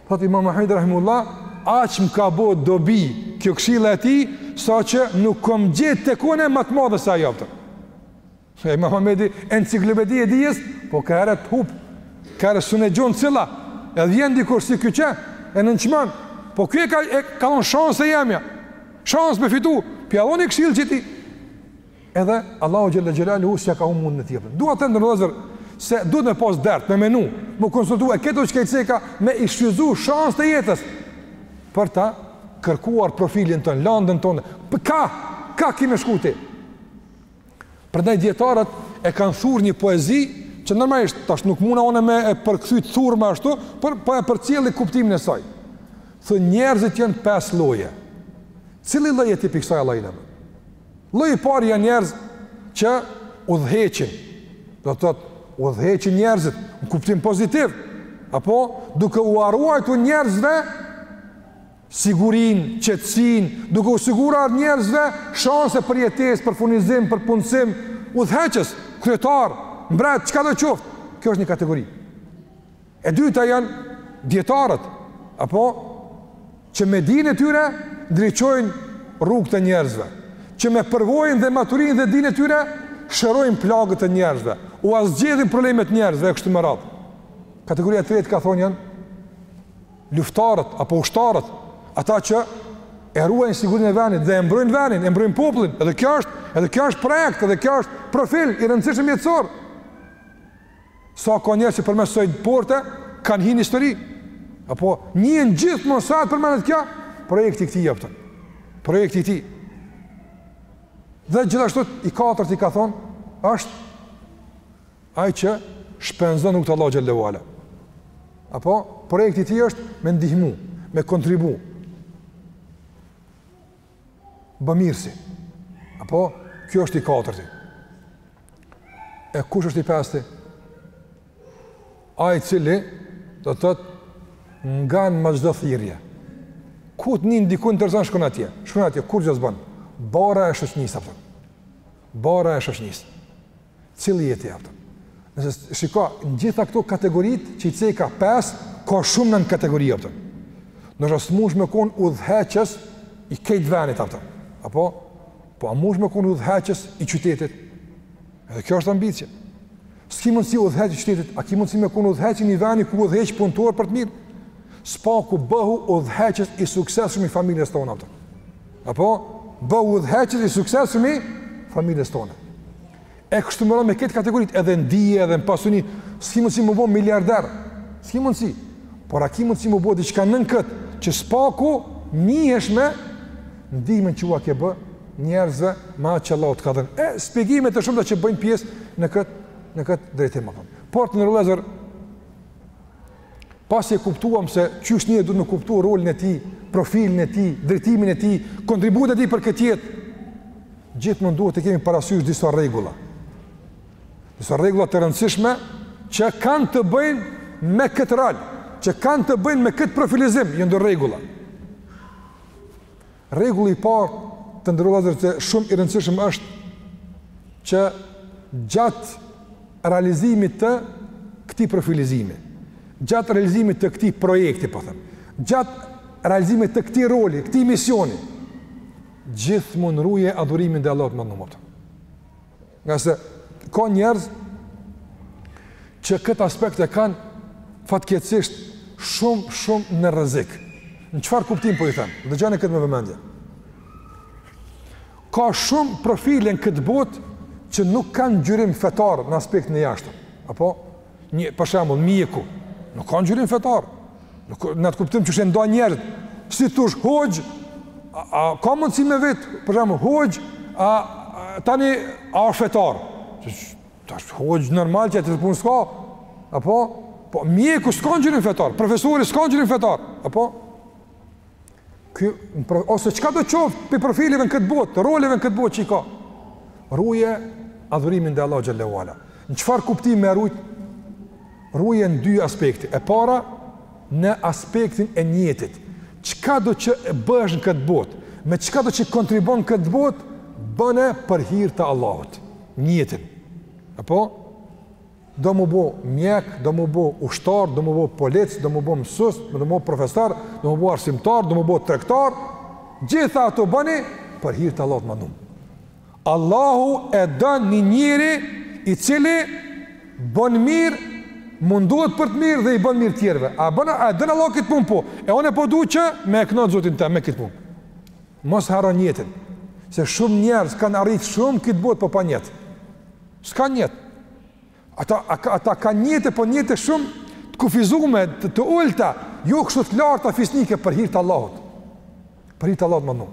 Thot Imam Ahmedi rahimehullah, aq më ka bo dobi kjo këshilla e tij, saqë nuk kam gjetë tek unë ma të madhe se ajo, kupton. Imam Ahmedi enciklopedi e dijes, po ka herë të hup, ka herë s'un e gjon cilla, edhe vjen dikush si ky që e nënçmon. Po ky e ka e ka një shans e jemja. Shans me fitu, p'ia lo ni këshillë qëtij. Edhe Allahu xhele xhelaluhu s'ia ka hup mundin e tij, kupton. Dua të nderuar vëllezër se duhet me pas dert, me menu, m'u konsultu e këto çka i ceka me i shfrytëzu shanset e jetës për ta kërkuar profilin tonë, landën tonë. Për ka, ka ki me shku ti. Prandaj dijetarët e kanë thurë një poezi që normalisht tash nuk muna unë me e përkthy t'thurme ashtu, por po e përcjelli kuptimin e saj. Thotë njerëzit janë pesë lloje. Cili lloj je ti pi kësaj Allahina? Lloji i parë janë njerëz që udhëheqin, do të thotë udhëheqin njerëzit në kuptim pozitiv, apo duke ua ruajtur njerëzve sigurinë, qetësinë, duke u siguruar njerëzve shanse për jetesë, për furnizim, për punësim, udhëheqës, kryetar, mbret, çkado qoftë. Kjo është një kategori. E dyta janë dijetarët, apo, që me dijen e tyre ndriçojnë rrugët e njerëzve, që me përvojën dhe maturinë dhe dijen e tyre shërojnë plagët e njerëzve, ua zgjedhin problemet e njerëzve e kështu me radhë. Kategoria e tretë ka thonë janë luftarët apo ushtarët, ata që e ruajnë sigurinë e vendit dhe e mbrojnë vendin, e mbrojnë popullin. Edhe kjo është, edhe kjo është projekt, edhe kjo është profil i rëndësishëm jetësor. Sa ka njerëz që përmes kësaj porte kanë hi n'histori. Apo njihen gjithmonë sa të përmendet kjo, projekti i këtij, kupton. Projekti i tij. Dhe gjithashtu i katërt i ka thon, është ai që shpenzon në rrugë të Allahut xhele ue ala. Apo projekti i tij është me ndihmu, me kontribu. Bëmirësi. Apo, kjo është i katërti. E kush është i pesti? Ai i cili, do të thotë, ngan mas çdo thirrje. Ku të nin diku interesant, shkon atje. Shkon atje, kurgjë s'bon. Barra e shoqnisë, a kupton. Barra e shoqnisë. Cili je ti, a kupton? Nëse i shikon gjitha këto kategoritë që i ceka 5, ka shumë nënkategori, a kupton. Nëse s'mush me kon udhëheqës i kejt venit, a kupton. Apo po a mush me kon udhëheqës i qytetit? Edhe kjo është ambicie. S'ki mundsi udhëheqës i qytetit, a ki mundsi me kon udhëheqës i një veni ku udhëheq punëtor për të mirë? S'paku bëhu udhëheqës i suksesshëm i familjes tonë, a kupton. Apo, bëhu udhëheqës i suksesshëm i familjes tonë. E kështu me radhë me këto kategoritë, edhe në dije, edhe në pasuni, s'ki mundësi m'u bo miliarder, s'ki mundësi, por a ki mundësi m'u bo diçka nën këtë, që s'paku njihesh me ndihmën që ua ke bë njerëzve me atë që Allah të ka dhënë. E, spjegime të shumta që bëjnë pjesë në këtë, në këtë drejtim. Por të nderuar vëllezër, pasi e kuptuam se qysh njeri duhet me kuptu rolin e tij, profilin e tij, drejtimin e tij, kontributin e tij për këtë jetë, gjithmonë duhet të kemi parasysh disa rregulla. Disa rregulla të rëndësishme që kanë të bëjnë me këtë rol, që kanë të bëjnë me këtë profilizim, jon do rregulla. Rregulli i parë të nderuar vëllezër shumë i rëndësishëm është që gjatë realizimit të këtij profilizimi, gjatë realizimit të këtij projekti, po them, gjatë realizimit të këtij roli, këtij misioni, gjithmonë ruje adhurimin ndaj Allahut më ndonjëherë. Nga se ka njerëz që këtë aspekt e kanë fatkeqësisht shumë shumë në rrezik. Në çfarë kuptim po i them? Dëgjoni këtë me vëmendje. Ka shumë profile në këtë botë që nuk kanë ngjyrim fetar në aspektin e jashtëm. Apo Një për shembull mjeku, nuk ka ngjyrim fetar. Nuk në atë kuptim që e shohin do njerëz. Si tash hoxha, a ka mundësi me vet, për shembull hoxha, a tani a është fetar? Tash hoxha normal që tjetër punë s'ka. Apo po mjeku s'ka ngjyrim fetar, profesori s'ka ngjyrim fetar. Apo Ky ose çkado qoftë prej profileve në këtë botë, roleve në këtë botë që i ka. Ruje adhurimin ndaj Allahut xhele ue ala. Në çfarë kuptim me rujt? Ruje në dy aspekte. E para, në aspektin e nijetit. Çkado që bëhesh në këtë botë? Me çkado që kontribon në këtë botë? Bëne për hirë të Allahut. Nijetin. Apo? do m'u bo mjek, do m'u bo ushtar, do m'u bo polic, do m'u bo mësus, do m'u bo profesor, do m'u bo arsimtar, do m'u bo tregtar, gjitha ato bëni për hirë të Allahut t'madhnum. Allahu e don një njeri i cili bën mirë, mundohet për të mirë dhe i bën mirë tjerve. A bon, a e don Allahu këtë punë? Po. E unë po du që me e knaq Zotin tem me këtë punë. Mos harro njetin, se shumë njerëz kanë arritë shumë n'këtë botë po pa njet. S'kanë njet. Ata, ata kanë njete, po njete shumë të kufizume, të, të ulta, jo kështu të larta fisnike për hir t'Allahut. Për hir t'Allahut t'madhnum.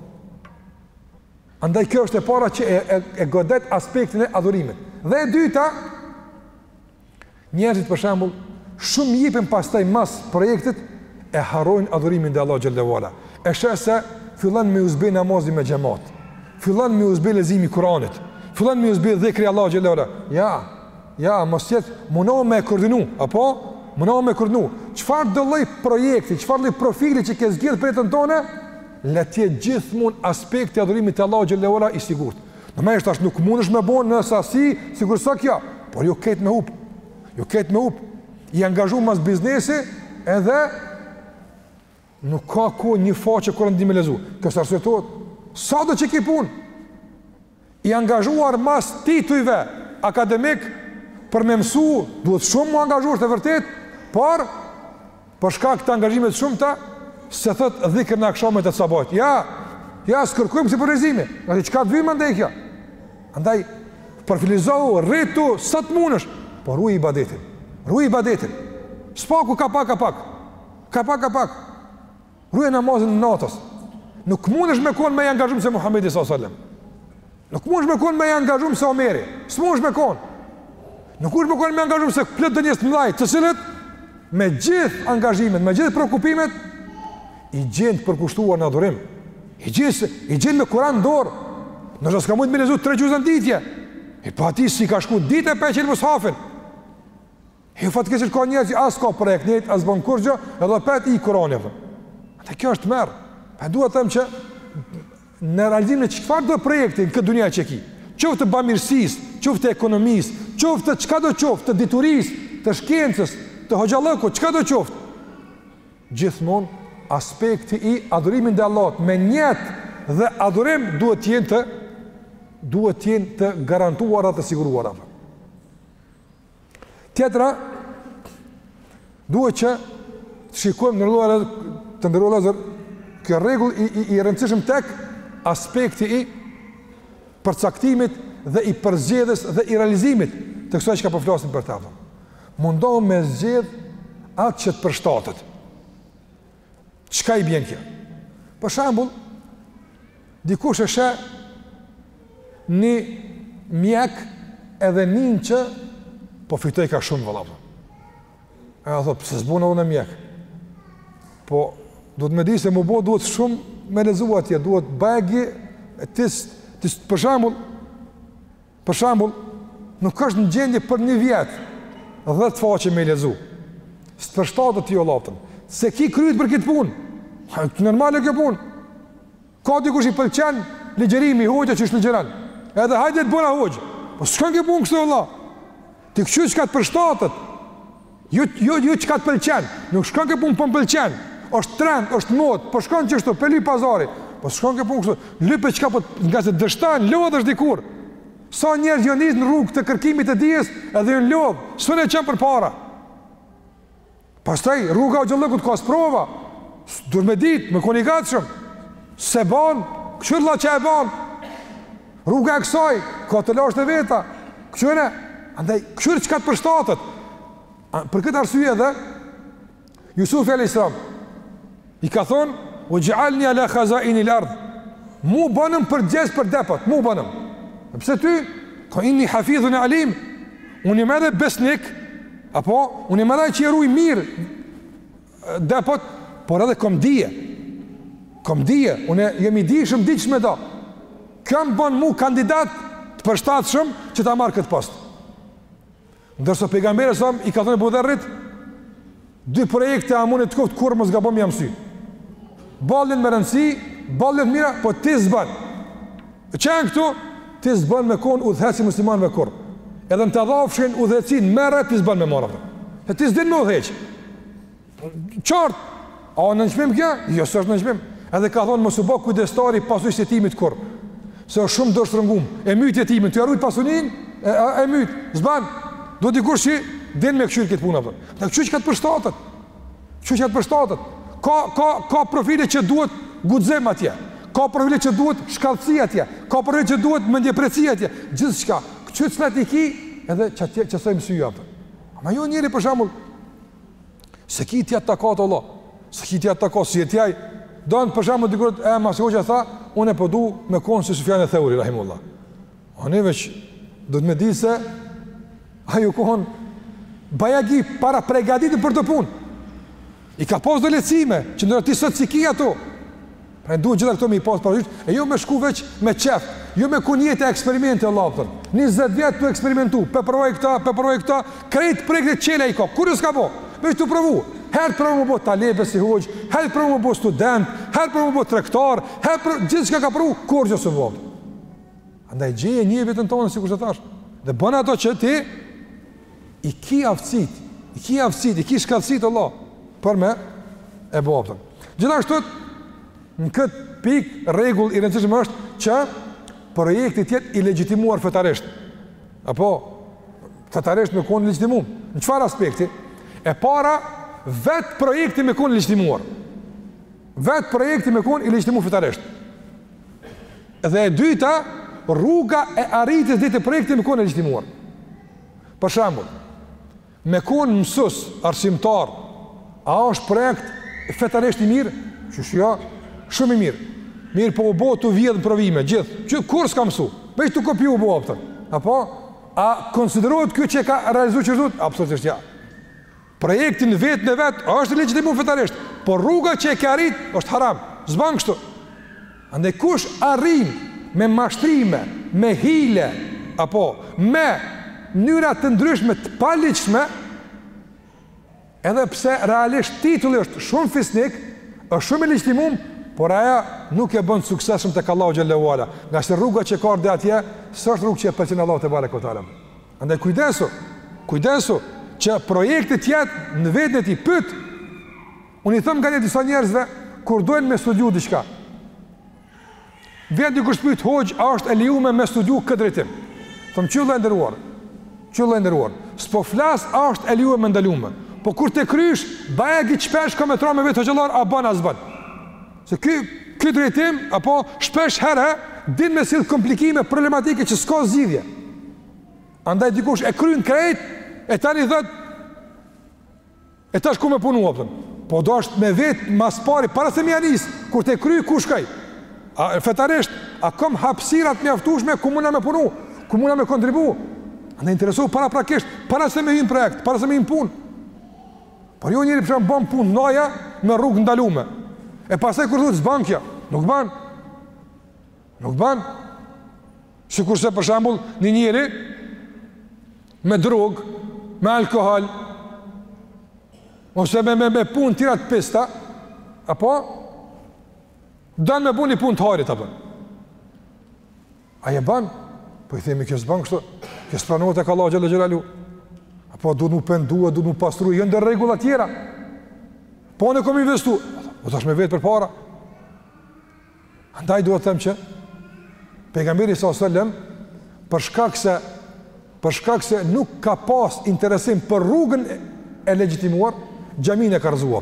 Andaj kjo është e para që e, e, e godet aspektin e adhurimit. Dhe e dyta, Njerëzit për shembull, shumë jepen pastaj mas projektit e harrojnë adhurimin ndaj Allahut xhele ue ala. E sheh se fillon me ju zbe namazi me xhamat. Fillon me ju zbe lezimi i Kuranit. Fillon me ju zbe dhikri i Allahut xhele ue ala. Ja. Ja, mos jet mundohu me e koordinu, apo mundohu me e koordinu. Çfarëdo lloj projekti, çfarëdo lloj profili që ke zgjedh për jetën tonde, le të jetë gjithmonë aspekti i adhurimit te Allahu xhele ue ala i sigurt. Normalisht ashtu nuk mundesh me bo në sasi, sikurse kjo, por jo krejt me hupë, jo krejt me hupë, i angazhum mas biznesi edhe nuk ka kohë një faqe Kuran n'ditë me lezu, kjo s'arsyetohet, sado që ki punë, i angazhuar mas titujve akademikë për me mësu, duhet shumë m'u angazhu vërtet, por Për shkak të angazhimeve të shumta, se thot dhikr në akşamet e sabahit. Ja, ja s'kërkojmë ksi profilizime. Nga që çka të vyn mandej kjo? Andaj profilizohu, rritu sa të mundesh, por ruaj ibadetin. Ruaj ibadetin. S'paku ka pak ka pak. Ka pak ka pak. Ruje namazin e natës. Nuk mundesh me konë ma i angazhum se Muhammedi s.a.s. Nuk mundesh me konë ma i angazhum se Omeri. S'mundesh me konë. Nuk mundesh me konë ma i angazhum se plot do njerëz t'mdhaj. Të cilët, me gjithë angazhimet, me gjithë preokupimet, i gjen të përkushtuar në adhurim. I gjen, i gjen me Kuran n'dorë. Nëse s'ka mujt me lezu tre xhuza n'ditë. E po atij s'i ka shku dita pa e çelë mushafin E fatkeqësisht ka njerëz që as ka projekt e njet, as bën kurrgjë, edhe pet i Kurani apo. Atë kjo është tmerr. Pra dua të them që në realizimin e çfarëdo projekti në këtë dunja që ki. Qoftë të bamirësisë, qoftë të ekonomisë, qoftë të çkado qoftë, të diturisë, të shkencës, të hoxhallëkut, çkado qoftë. Gjithmonë aspekti i adhurimit ndaj Allahut me njet dhe adhurim duhet të jenë të duhet të jenë të garantuara të siguruara. Tjetra, duhet që të shikojmë vëllezër, të nderuar vëllezër, kjo rregull i, i, i rëndësishëm tek aspekti i përcaktimit dhe i përzgjedhjes dhe i realizimit të kësaj çka po flasim për ta. Mundohu me zgjedh atë që të përshtatet. Çka i bjen kjo? Për shembull, dikush e sheh një mjek edhe nin që po fitojka shumë vallah. E ai thot, pse s'bona edhe unë mjek? Po, duhet me di se me u bo duhet shumë me lexu atje, duhet bajagi, tis, tis, për shembull, Për shembull, nuk është në gjendje për një vjet 10 faqe me lexu. S'të përshtatet ty o vlla, ti s'e ki kryt për këtë punë, është normale kjo punë. Ka dikush i pëlqen ligjërimi, hoxha që është ligjëron. Edhe hajde t'bona hoxhë, po s'shkon kjo punë kështu o vlla. Ti këqyr çka të përshtatet, Jo, jo, jo çka të pëlqen. Nuk shkon kjo punë po m'pëlqen. Është trend, është modë, po shkon kështu, po e lyp pazari. Po s'shkon kjo punë kështu. Lype çka po, ngase dështon, lodhesh dikur. Sa njerëz janë nis në rrugë të kërkimit të dijes, edhe janë lodh, s'un e çan përpara. Pastaj rruga e hoxhallëkut ka sprova. Duhet me ditë, me kon i gatshëm. Se ban, këqyr vlla çka e ban? Rruga e kësaj, ka telashet e veta, këqyre, andaj, këqyre çka të përshtatet. A, për këtë arsye dhe, Jusufi a.s. i ka thonë, ixh'alni ala khazainil ard, mu banëm përgjegjës për depot, mu banëm. E pse ty, ka inni hafidhun alim, unë jam edhe besnik, apo, unë jam edhe që i ruj mirë, depot, por edhe kom dije. Kom dije, unë jam i dijshëm diç me do. Kjo më bën mu kandidat të përshtatshëm që ta marr këtë post. Ndërsa pejgamberi s.a.s. i ka thënë Ebu Dherrit, dy projekte amanet t'koftë kurrë mos gabo me ia mësy. Boll jan me rëndësi, boll jan t'mira, po ti s'ban. Qenë këtu, ti s'bën me kon udhëheqës i muslimanëve kurrë. Edhe në ta dhashin udhëheqësinë merre ti s'bën me marr atë. Se ti s'din me udhëheq. Qartë, a nënçmim kjo? Jo, s'është nënçmim. Edhe ka thonë, mos u bë kujdestar i pasunis jetimit kurrë. Se është shumë dorështrëngum. E myt jetimin, t'ia ruj pasunin, e, e, e myt, s'bën. Duhet dikush që din me këqyr këtë punë, a kupton. Këqyr çka të përshtatet. Këqyr çka t'përshtatet. Ka ka ka profile që duhet guxim atje. Ka profile që duhet shkathtësi atje. Ka profile që duhet mendjemprehtësi atje. Gjithçka. Këqyr cilat i ki edhe qasaj mësyja apo. Ama jo njeri për shembull. S'e ki ti atë takat o vlla. S'e ki ti atë takat si ti ai. Don për shembull dikur e masi hoxha tha, unë po du me kon si Sufjan eth-Theuri rahimehullah. Ani veç duhet me di se ai u kon bajagi i parapërgatitur për atë punë. I ka pas do lehtësime, që ndërë ti sot s'i ki ato. Pra duhet gjitha këto me i pas parasysh, e jo me shku veç me qejf, jo me kon jeta eksperimente, a kupton. 20 vjet tu eksperimentu, pe provoj këta, pe provoj këta, krejt projektet çel i ka, kurgjo s'ka bo, veç tu provu. Herë tu provu me u bo talebe si hoxhë, herë tu provu me u bo student, herë tu provu me u bo tregtar, herë tu provu, gjithçka ka provu, kurgjo s'u bo. Andaj gjeje njëherë veten tonë sikurse thash, dhe bën ato që ti i ki aftësit, i ki aftësit, i ki shkathtësit Allah, për me e bo a kupton. Gjithashtu, në këtë pikë, rregull i rëndësishëm është që projekti t'jetë i legjitimuar fetarisht. Apo, fetarisht me konë i legjitimum. Në çfarë aspekti? E para, vetë projekti me konë i legjitimuar. Vetë projekti me konë i legjitimuar fetarisht. Dhe e dyta, rruga e arritjes deri te projekti me konë e legjitimuar. Për shembull, me konë mësus, arsimtar, a është projekt fetarisht i mirë? Qysh jo, shumë i mirë. Mirëpo u bo tu vjedh në provime, gjithë, që kurrë s'ka mësu, veç tu kopju u bo, a kupton. Apo, a konsiderohet kjo që e ka realizu qysh duhet? Absolutisht ja. Projekti në vetë në vetë është i legjitimum fetarisht, por rruga që e ke arrit është haram, s'ban kështu. Andaj kush arrin me mashtrime, me hile, apo me mënyra të ndryshme të paligjshme, edhe pse realisht titulli është shumë fisnik, është shumë i legjitimum, por ajo nuk e bën të suksesshëm tek Allahu xhele ue ala, ngase rruga që ka arrit deri atje, s'është rrugë që e pëlqen Allahu tebareke ue teala. Andaj kujdesu, kujdesu që projekti të jetë në veten e tij, pyet. Unë i thom nganjëherë disa njerëzve kur dojnë me studiu diçka. Vjen dikush pyet hoxhë, a është e lejume me studiu këtë drejtim? Thom kqyr vlla i nderuar. Kqyr vlla i nderuar. S'po flas a është e lejume a e ndalume. Po kur ta krysh, bajagi shpesh ka me t'ra me vet hoxhallar a ban a s'ban. Se ky ky drejtim apo shpesh herë din me sill komplikime problematike që s'ka zgjidhje. Andaj dikush e kryen krejt e tani thot e tash ku me punu a kupton. Po u dasht me vet ma s'pari para se me ia nis kur ta kryej ku shkoj. A fetarisht a kam hapësira të mjaftueshme ku muna me punu, ku muna me kontribu. Andaj interesohu paraprakisht para se me hy n'projekt, para se me hy n'punë. Por jo njeri për shembull ban punë naja me rrugë t'ndalume. E pastaj kur thotë s'ban kjo, nuk ban. Nuk ban. Sikurse për shembull një njeri me drogë, me alkohol, ose me, me, me punë tjera të pista, apo, don me bo një punë të hajrit, apo. A e ban? Po i themi kjo s'ban kështu. Kjo s'pranohet tek Allahu xhalla xhelalu. A po duhet m'u pendu, duhet m'u pastru, janë jo rregulla të tjera. Po unë kom investu. Po tash me vet përpara. Andaj duhet të them që pejgamberi alejhi selam për shkak se për shkak se nuk ka pas interesim për rrugën e legjitimuar, xhamin e ka rrëzu.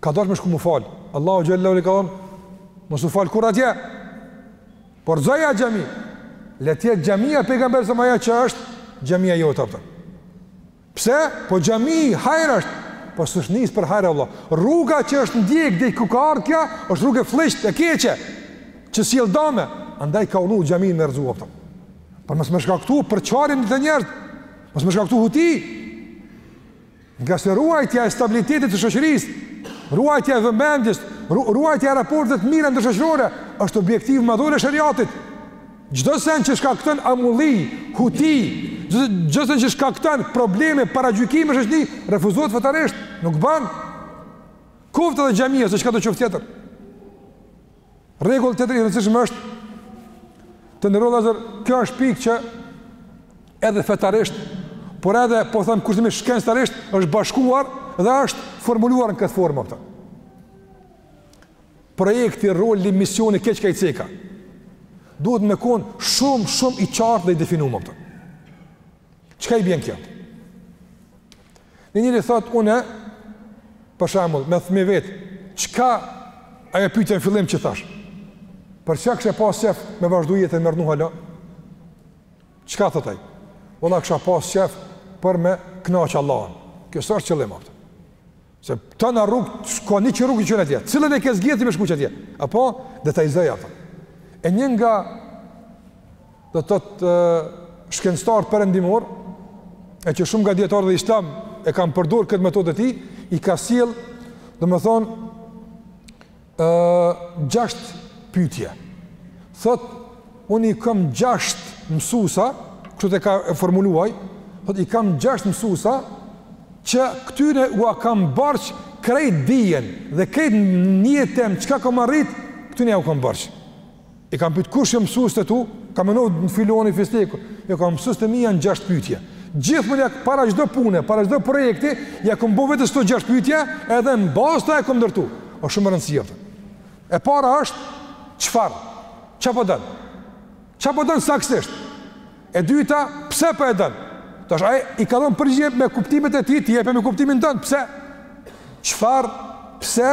Ka dashtë me shku m'u fal. Allahu xhallahu i ka thënë, mos u fal kurrë atje. Po rrëzoje at xhami, le të jetë xhamia e pejgamberit sa më ajo që është xhamia jote aptën. Pse? Po xhami hajr është. Po s'është nis për hajr Allah. Rruga që është ndjek deri ku ka ardhur kjo, është rrugë e flliqt e keqe. Që sjell dame, andaj ka ulur xhaminë me rrëzu aptën. Por mos me shkaktu përçarje te njerëz. Mos me shkaktu huti. Ngase ruajtja e stabilitetit të shoqërisë, ruajtja e vëmendjes, ruajtja e raporteve të mira ndërshoqërore është objektiv madhore e sheriatit. Çdo sen që shkakton amulli, huti, çdo sen që shkakton probleme, paragjykime në shoqni refuzohet fetarisht, nuk ban. Koftë edhe xhamia se çkado qoftë tjetër. Rregull tjetër i rëndësishëm është të nderuar vllazër, kjo është pikë që edhe fetarisht, por edhe po them kushtimisht shkencëtarisht është bashkuar dhe është formuluar në këtë formë aptën. Projekti roli misioni kejt çka i ceka. Duhet me kon shumë shumë i qartë dhe i definum aptën. Çka i bjen kjo? Një njeri thot unë për shembull me më vet, çka ajo pyetja në fillim që thash. Për çka kishe pas qef me vazhdu jetën me rnu hala? Çka thot ai? Valla kisha pas qef për me kënaq Allahun. Kjo s'është qëllim aptën. Se tana rrugët, ka njëqind rrugë që çojnë atje. Cilën e ke zgjedhë me shku ti atje? A po, detajzoje atë. E një nga do të thotë shkencëtar perëndimor, e që shumë nga dietarët e Islamit e kanë përdorur këtë metodë të tij, i ka sjell, domethënë, ë gjashtë pyetje. Thot, unë i kam gjashtë mësusa, kështu teksa e formulon ai, thot, i kam gjashtë mësusa, që këtyre ua kam borxh krejt dijen, dhe krejt jetën teme, çka kam arrit, këtyre jau kam borxh. E kanë pyet kush janë mësuesit e tu? Kanë menu në filani, fisteku. Jo, ka thënë mësuesit e mi janë gjashtë pyetje. Gjithmonë para çdo pune, para çdo projekti, ja kam bo vetes këto gjashtë pyetje, edhe në bazë të e kam ndërtu. O shumë me rëndësi aptën. E para është çfarë? Ça po don? Ça po don saktësisht? E dyta, pse po e don? Tash ai i ka dhënë përgjigje me kuptimet e tij, ti jepe me kuptimin tënd, pse? Çfarë? Pse?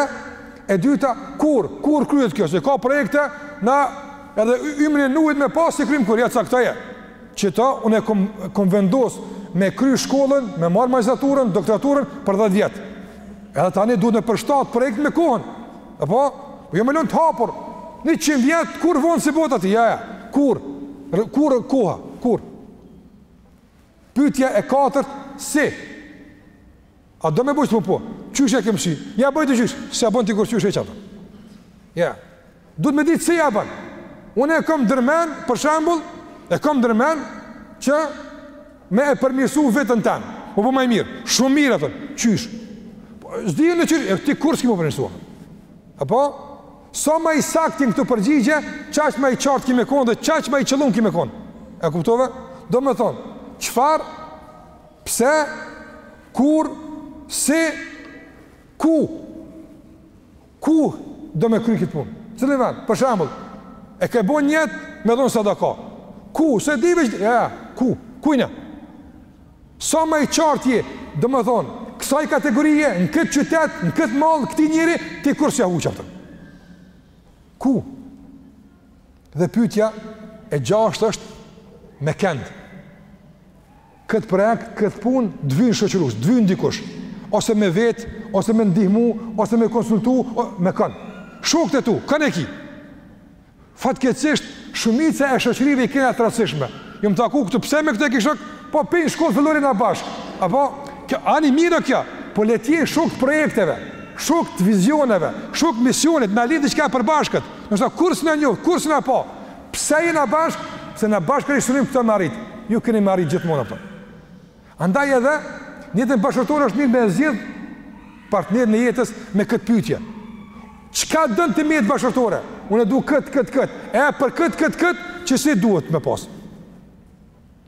E dyta, kur? Kur kryhet kjo? Se ka projekte na edhe ymrin e Nuhit me pas s'i kryjm kur ja caktoje. Që ta unë e kom, kom vendos me kry shkollën, me marr magjistraturën, doktoraturën për 10 vjet. Edhe tani duhet me përshtat projekt me kohën. Apo jo me lënë të hapur, njëqind vjet, kur vonë s'i bon ti, ja, ja, kur, kur, koha, kur. Pytja e katërt, si, a do me bështu po, qysh e kemë si, ja bon ti qysh, s'ja bon ti kurqysh qato, ja, duhet me ditë si ja bon, unë e kom ndërmend, për shembull, e kom ndërmend, që, Me e përmirësu veten tane, m'u bo ma i mirë, shumë mirë, atëherë, qysh, po, s'di unë qysh, e ti kurrë s'ki me u përmirësu, apo, sa ma i saktë n'këto përgjigje, qaq ma i qartë ki me konë dhe qaq ma i qëllum ki me konë, e kuptove, domethonë, çfarë, pse, kur, si, ku, Ku do me kry këtë punë? Cili vend? Për shembull, e ke bo nijet me dhënë sadaka. Ku? S'e di veç, ja, ja, ku? Kujna? Sa më i qartë je, domethonë, kësaj kategorie, në këtë qytet, në këtë mahallë, këtij njeri, ti kurrë s'ja huq, a kupton. Ku? Dhe pytja e gjashtë është me kend. këtë projekt, këtë punë, të vyjnë shoqërus, të vyjnë dikush, ose me vet, ose me ndihmu, ose me konsultu, o, me kan. Shokët e tu, kan e ki. Fatkeqësisht, shumica e shoqërive i kena të rastësishme. Jom taku këtu, pse me këtë e ki shok? Po, pi n'shkollë fillore na bashkë. Apo, kjo, ani mirë kjo, po le t'jen shokët e projekteve, shokët e vizioneve, shokët e misionit, na lidh diçka e përbashkët. Do të thotë, kur s'na njoh, kur s'na, apo, Pse jena bashkë? Pse na bashkë synojmë këta me arrit. Ju keni me arrit gjithmonë, a kupton. Andaj edhe, n'jetën bashkëshortore është mirë me e zgjidh partnerin e jetës me këtë pytje. Çka don ti me jetë bashkëshortore? Unë e du këtë, këtë, këtë. E për këtë, këtë, këtë, qësi duhet me pas.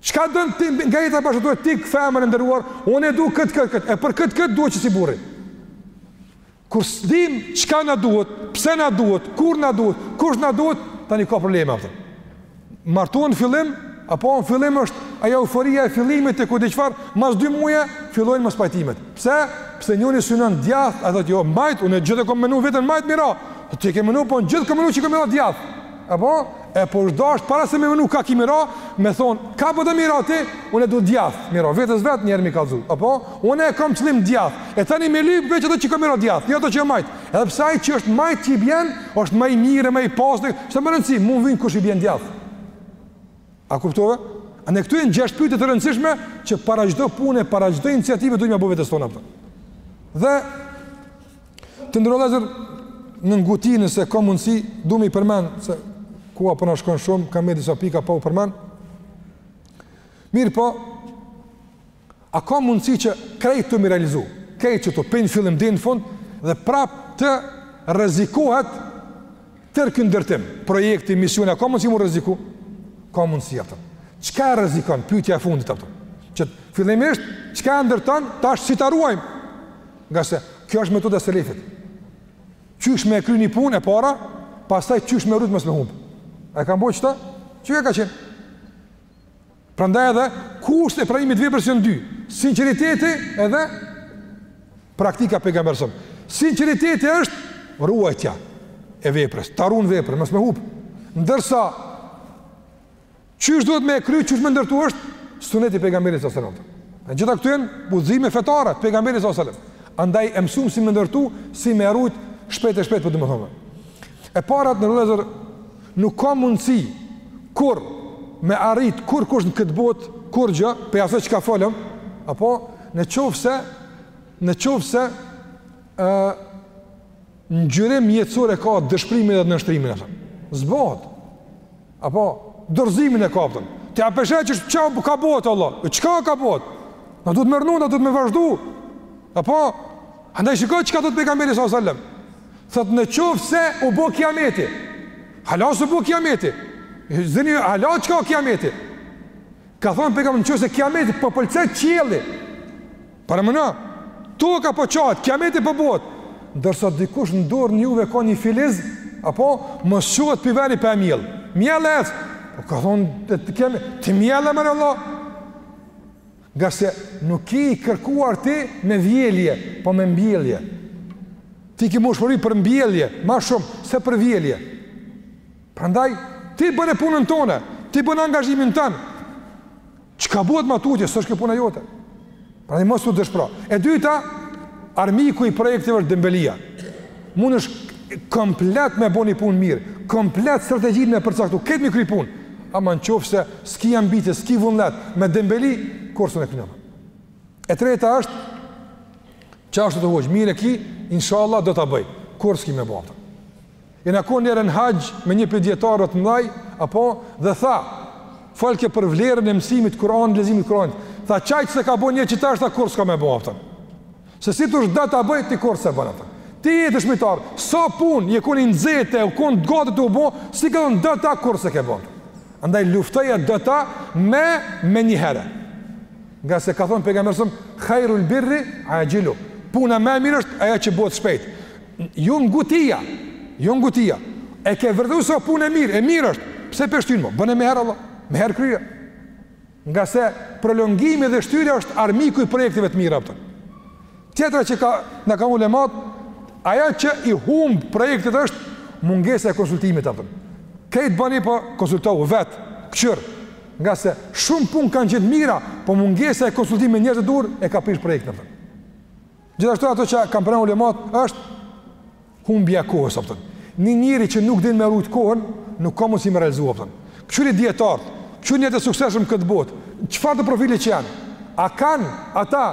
Çka don ti nga jeta bashkëshortore ti femër e nderuar? Unë e du këtë, këtë, këtë. E për këtë, këtë duhet qësi burri. Kur s'dim çka na duhet, pse na duhet, kur na duhet, kush na duhet, tani ka probleme, a kupton. Martohen fillim, apo në fillim është ajo euforia e fillimit e ku di çfarë, mas dy muje fillojnë mospajtimet. Pse? Pse njëri synon djathtë, ai thotë jo, majtë, unë gjithë kam menuar vetëm majtë me ra. Po ti ke menuar po unë gjithë kam menuar që kam me ra djathtë. Apo, e po u dashtë, para se me menu ka ki me i ra, me thonë, ka po do me i ra ti, unë e du djathtë me i ra, vetes vet njerë me i kallzu, apo, unë e kam qëllim djathtë, e tani me lypë veç ato që ka me i ra djathtë, jo ato që e majtë, edhe pse ai që është majtë që i bjen, është ma i mirë, ma i pastër, s'ë me rëndësi, mu m'vyn kush i bjen djathtë. A kuptove? A ne këtu jenë gjashtë pytje të rëndësishme, që para çdo pune, para çdo iniciative, duhet me ia bo vetes tonë. Dhe, Të nderuar vëllezër në nguti nëse ka mundësi, du me i përmend, se koha po na shkon shumë, kam edhe disa pika pa u përmend. Mirëpo, a ka mundësi që krejt kto m'i realizu, krejt qëto prej në fillim deri në fund, dhe prap të rrezikohet tërë ky ndërtim, projekti, misioni, a ka mundësi me u rreziku? Ka mundësi, apo. Çka e rrezikon, pytja e fundit, apo. Që fillimisht, çka e ndërton, tash si ta ruajmë, Ngase kjo është metoda e selefit. Qysh me e kry një punë e para, pastaj qysh me rujt mos me humb. A e kam bo qëta? Që e ka qenë? Prandaj edhe, kushtet e pranimit t'veprës janë dy, sinqeriteti edhe praktika e pejgamberit sallallahu alajhi wasallam. Sinqeriteti është ruajtja e veprës, ta run veprën, mos me humb. Ndërsa, Qysh duhet me e kry, qysh me ndërtu është suneti i pejgamberit sallallahu alajhi wasallam. Të gjitha këto janë udhëzime fetare të pejgamberit sallallahu alajhi wasallam. Andaj e mësuam si me ndërtu, si me rujt shpejt e shpejt po du me thonë. E para të nderuar vëllezër nuk ka mundësi kurrë me arrit kurrkush në këtë botë kurrgjë prej asaj çka folëm, apo në qoftë se në qoftë se ë ngjyrim jetësor e ka dëshprimin dhe nënshtrimin atë. S'bohet. Apo, dorëzimin e kapëtën. Ti a po e sheh çka ka bëhet, Allah? E çka ka bëhet? Na duhet me rrnu, na duhet me vazhdu. Apo, andaj shiko çka thot pejgamberi sallallahu alajhi wasallam. Thot në qoftë se u bo kiameti. Hala s'u bo kiameti. S'dini hala çka kiameti. Ka thonë pejgamberi në qoftë se kiameti, po pëlcet qielli. Paramendo, toka po çahet, kiameti po bohet, ndërsa dikush në dorë prej juve ka një filiz, apo, mos çohet prej venit pa e mjellë, mjelle ec, po ka thonë, të, të kemi, ti mjelle more vlla, ngase nuk je i kërkuar ti me vjelje, po me mbjellje, ti ki me u shpërbly për mbjellje, ma shumë, se për vjelje, Prandaj, ti bëne punën tone, ti bëne angazhimin tënd, çka ka bëhet ma tutje, s'është kjo puna jote. Prandaj, mos u dëshpro. E dyta, armiku i projekteve është dembelia. Mundesh komplet me bo ni punë mirë, komplet strategjitë me përcaktu, krejt m'i kry punë, ama në qoftë se s'ki ambicie, s'ki vullnet, me dembeli, kurrsen s'e kryn ma. E treta është, që është do ta bëj, mirë e ki, inshallah do ta bëj, kurrë s'ki me bo. Jena konë njëherë n'haxh me një prej dijetarëve t'mdhaj, apo, dhe tha, folke për vlerën e mësimit Kur'anit, leximit Kur'anit, tha qaj që s'e ka bo njiqitash, tha kurrë s'ka me bo, a kupton. Se si të thush do ta boj, ti kurrë s'e bon, a kupton. Ti je dëshmitar, sa punë, je kon i nxehtë, u kon gati tu bo, si ke thonë do ta, kurrë s'e ke bo. Andaj luftoje do ta me menjëherë. Ngase ka thonë Pejgamberi a.s., khajrul birri axhilu. Puna më e mirë është ajo që bëhet shpejt. Jo ngutia, jo ngutia. E ke vërtetu se o punë e mirë, e mirë është. Pse pe shtyn më? Bëne meherë valla, meherë kryje. Ngase prolongimi dhe shtyrja është armiku i projekteve të mira, a kupton. Tjetra që ka, na kanë ulemat, ajo që i humb projektet është mungesa e konsultimit, a kupton. Krejt bëni, po konsultohu, vet, kqyr. Ngase shumë punë kanë qenë t'mira, po mungesa e konsultimit me njerëz të duhur e ka prish projektin. Gjithashtu ato që kanë pranu ulemat është humbja e kohës, a kupton. Një njeri që nuk din me rujt kohën, nuk ka mundësi me realizu, a kupton. Kqyri dijetarët, kqyri njerëzit e suksesshëm këtë botë. Çfarëdo profili që janë? A kanë ata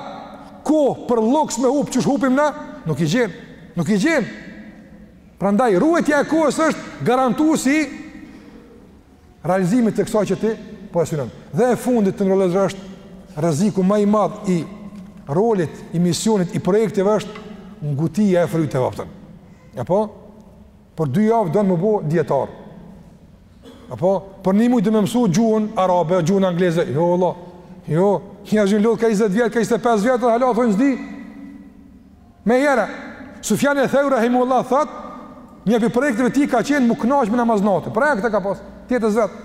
kohë për lluks me hup, qysh hupim na? Nuk i gjen. Nuk i gjen. Prandaj ruajtja e kohës është garantuesi realizimit të kësaj që ti po e synon. Dhe e fundit të nderuar vëllezër është rreziku më i madh i rolit, i misionit, i projekteve është ngutia e fryteve, a kupton. Apo për dy javë don m'u bo dijetar. Apo për një muaj do me mësu gjuhën arabe, gjuhën angleze. Jo vlla. Jo, njerëzit janë lodh ka 20 vjet, ka 25 vjet, hala thonë s'di. Megjithatë, Sufjani eth-Thauri rahimehullah thotë, një prej projekteve të tij ka qenë m'u kënaq me namaz nate. Projekte ka pas të jetës vet.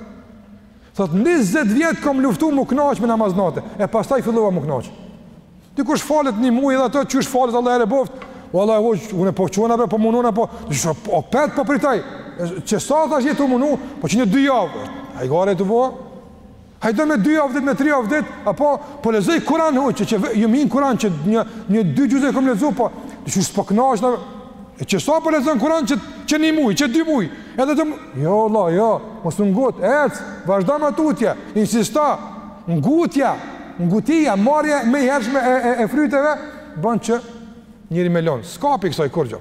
Thotë, njëzet vjet kam luftu m'u kënaq me namaz nate, e pastaj fillova m'u kënaq. Dikush falet një muaj edhe ato qysh falet Allah hajr e boftë. Vallahi hoxhë, unë po çona, po po mundona, po apet po pritoj. Qe sa tash je tu mundu? Po qe një dy javë. Hajgare tu bo. Ai don me dy javë ditë, me tri javë ditë, apo po lexoj Kur'an hoxhë, që ju min Kur'an qe një, një dy xhuz kam lexu, po hiç s'po kënaqna. E qe sa po lexon Kur'an qe, qe një muaj, qe dy muaj. Edhe të jo vlla, jo, mos u ngut, ec, vazhdo më tutje, insisto. Ngutja, ngutia, marrja më e hershme e e, e fryteve bën që njeri me lon. S'ka pi kësaj kurgjë.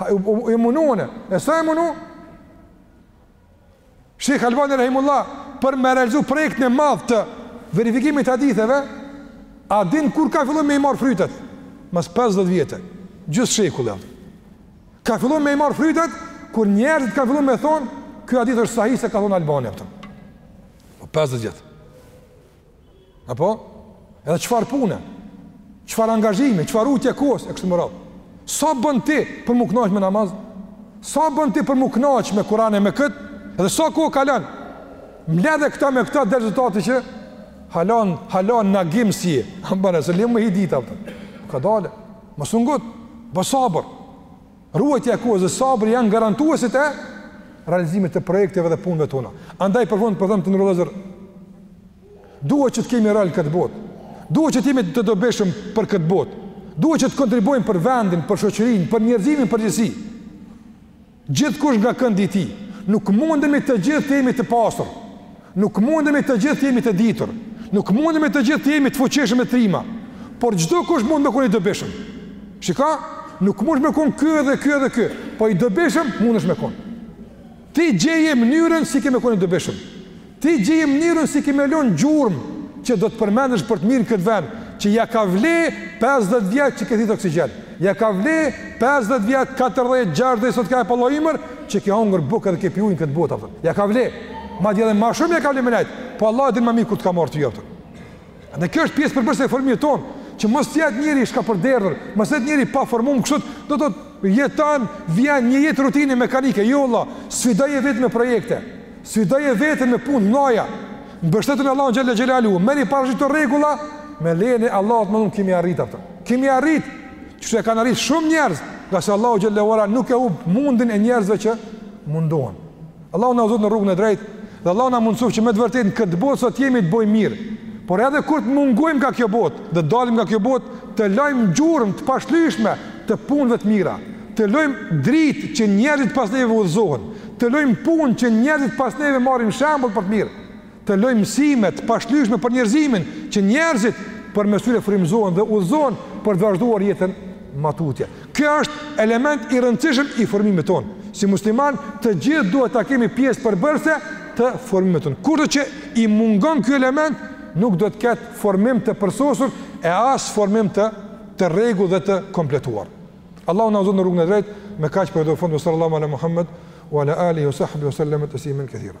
Ha, e munona. E sa je munu? Shejh Albani rahimehullah për me realizu projektin e madh të verifikimit të haditheve, a din kur ka fillu me i marrë frytet? Mas 50 vjete, gjysë shekulli. Ka fillu me i marrë frytet, kur njerëzit kanë fillu me thonë, ky hadith është sahih se ka thonë Albani, a kupton. 50 vjet. Apo? Edhe çfarë pune? Çfarë angazhimi, çfarë utje kohës e kështu me radhë. Sa bën ti për m'u kënaq me namaz? Sa bën ti për m'u kënaq me Kur'an e me kët? Edhe sa kohë kalon? Mbledhe këta me këta del rezultati që halon, halon na gim si. Ambana se lëmë hi ditë atë. Kadalë. Mos u ngut. Bon sabër. Ruajtja e kohës dhe sabri janë garantuesit e realizimit të projekteve dhe punëve tona. Andaj për fund po them të nderun vllazër. Duhet që të kemi rol këtë botë. Duhet që të jemi të dobishëm për këtë botë. Duhet që të kontribuojmë për vendin, për shoqërinë, për njerëzimin përgjithësi. Gjithkush nga këndi i tij. Nuk mundemi të gjithë të jemi të pasur. Nuk mundemi të gjithë të jemi të ditur, nuk mundemi të gjithë të jemi të fuqishëm e trima, por çdokush mundet me kon i dobishëm. Shiko, nuk mun me kon ky edhe ky edhe ky, po i dobishëm mundesh me kon. Ti gjeje mënyrën si ke me kon i dobishëm. Ti gjeje mënyrën si ke me lënë gjurmë që do të përmendesh për të mirë këtë vend, që ja ka vle 50 vjet që ke thithë oksigjen. Ja ka vle 50 vjet, 40, 60 sa t'ka dhën Allahu ymër që ke hongër bukë dhe ke pi ujë këtë botë. Ja ka vle. Madje edhe ma shumë ja ka vle, po Allah e din ma mirë kur të ka marrë të jepëtën. Dhe kjo është pjesë përbërëse e formimit tonë, që mos të jetë njeri i shkapërderdhur, mos të jetë njeri i paformum kështu, do të jetan, vjen një jetë rutine mekanike, jo vlla, sfidoje veten me projekte, sfidoje veten me punë, naja, mbështetu n'Allahun xhele xhelaluhu, merri parasysh do rregulla, me lejen e Allahut më dhëmë ke me arrit atë, ke me arrit, që e kanë arrit shumë njerëz, ngase Allahu xhele nuk e humb mundin e njerëzve që mundohen. Allahu na udhëzoftë në rrugën e drejtë dhe Allahu na mundësoftë që me të vërtetë në këtë botë sa të jemi të bëjmë mirë, por edhe kur të mungojmë nga kjo botë dhe dalim nga kjo botë, të lojmë gjurmë të pashlyeshme të punëve të mira, të lojmë dritë që njerëzit pas neve udhëzohen, të lojmë punë që njerëzit pas neve marrin shembull për të mirë. të lojmë mësime të pashlyeshme për njerëzimin, që njerëzit përmes tyre frymëzohen dhe udhëzohen për të vazhduar jetën ma tutje. Kjo është element i rëndësishëm i formimit tonë. Si musliman, të gjithë duhet ta kemi pjesë përbërëse të formimit tonë. Kujtdo që i mungon ky element, nuk do të ketë formim të përsosur e as formim të të rregullt dhe të kompletuar. Allahu na udhëzoftë në rrugën e drejtë, me kaq përfundojmë wa sallallahu ala Muhammed wa ala alihi wa sahbihi wa sallam tasliman kethira.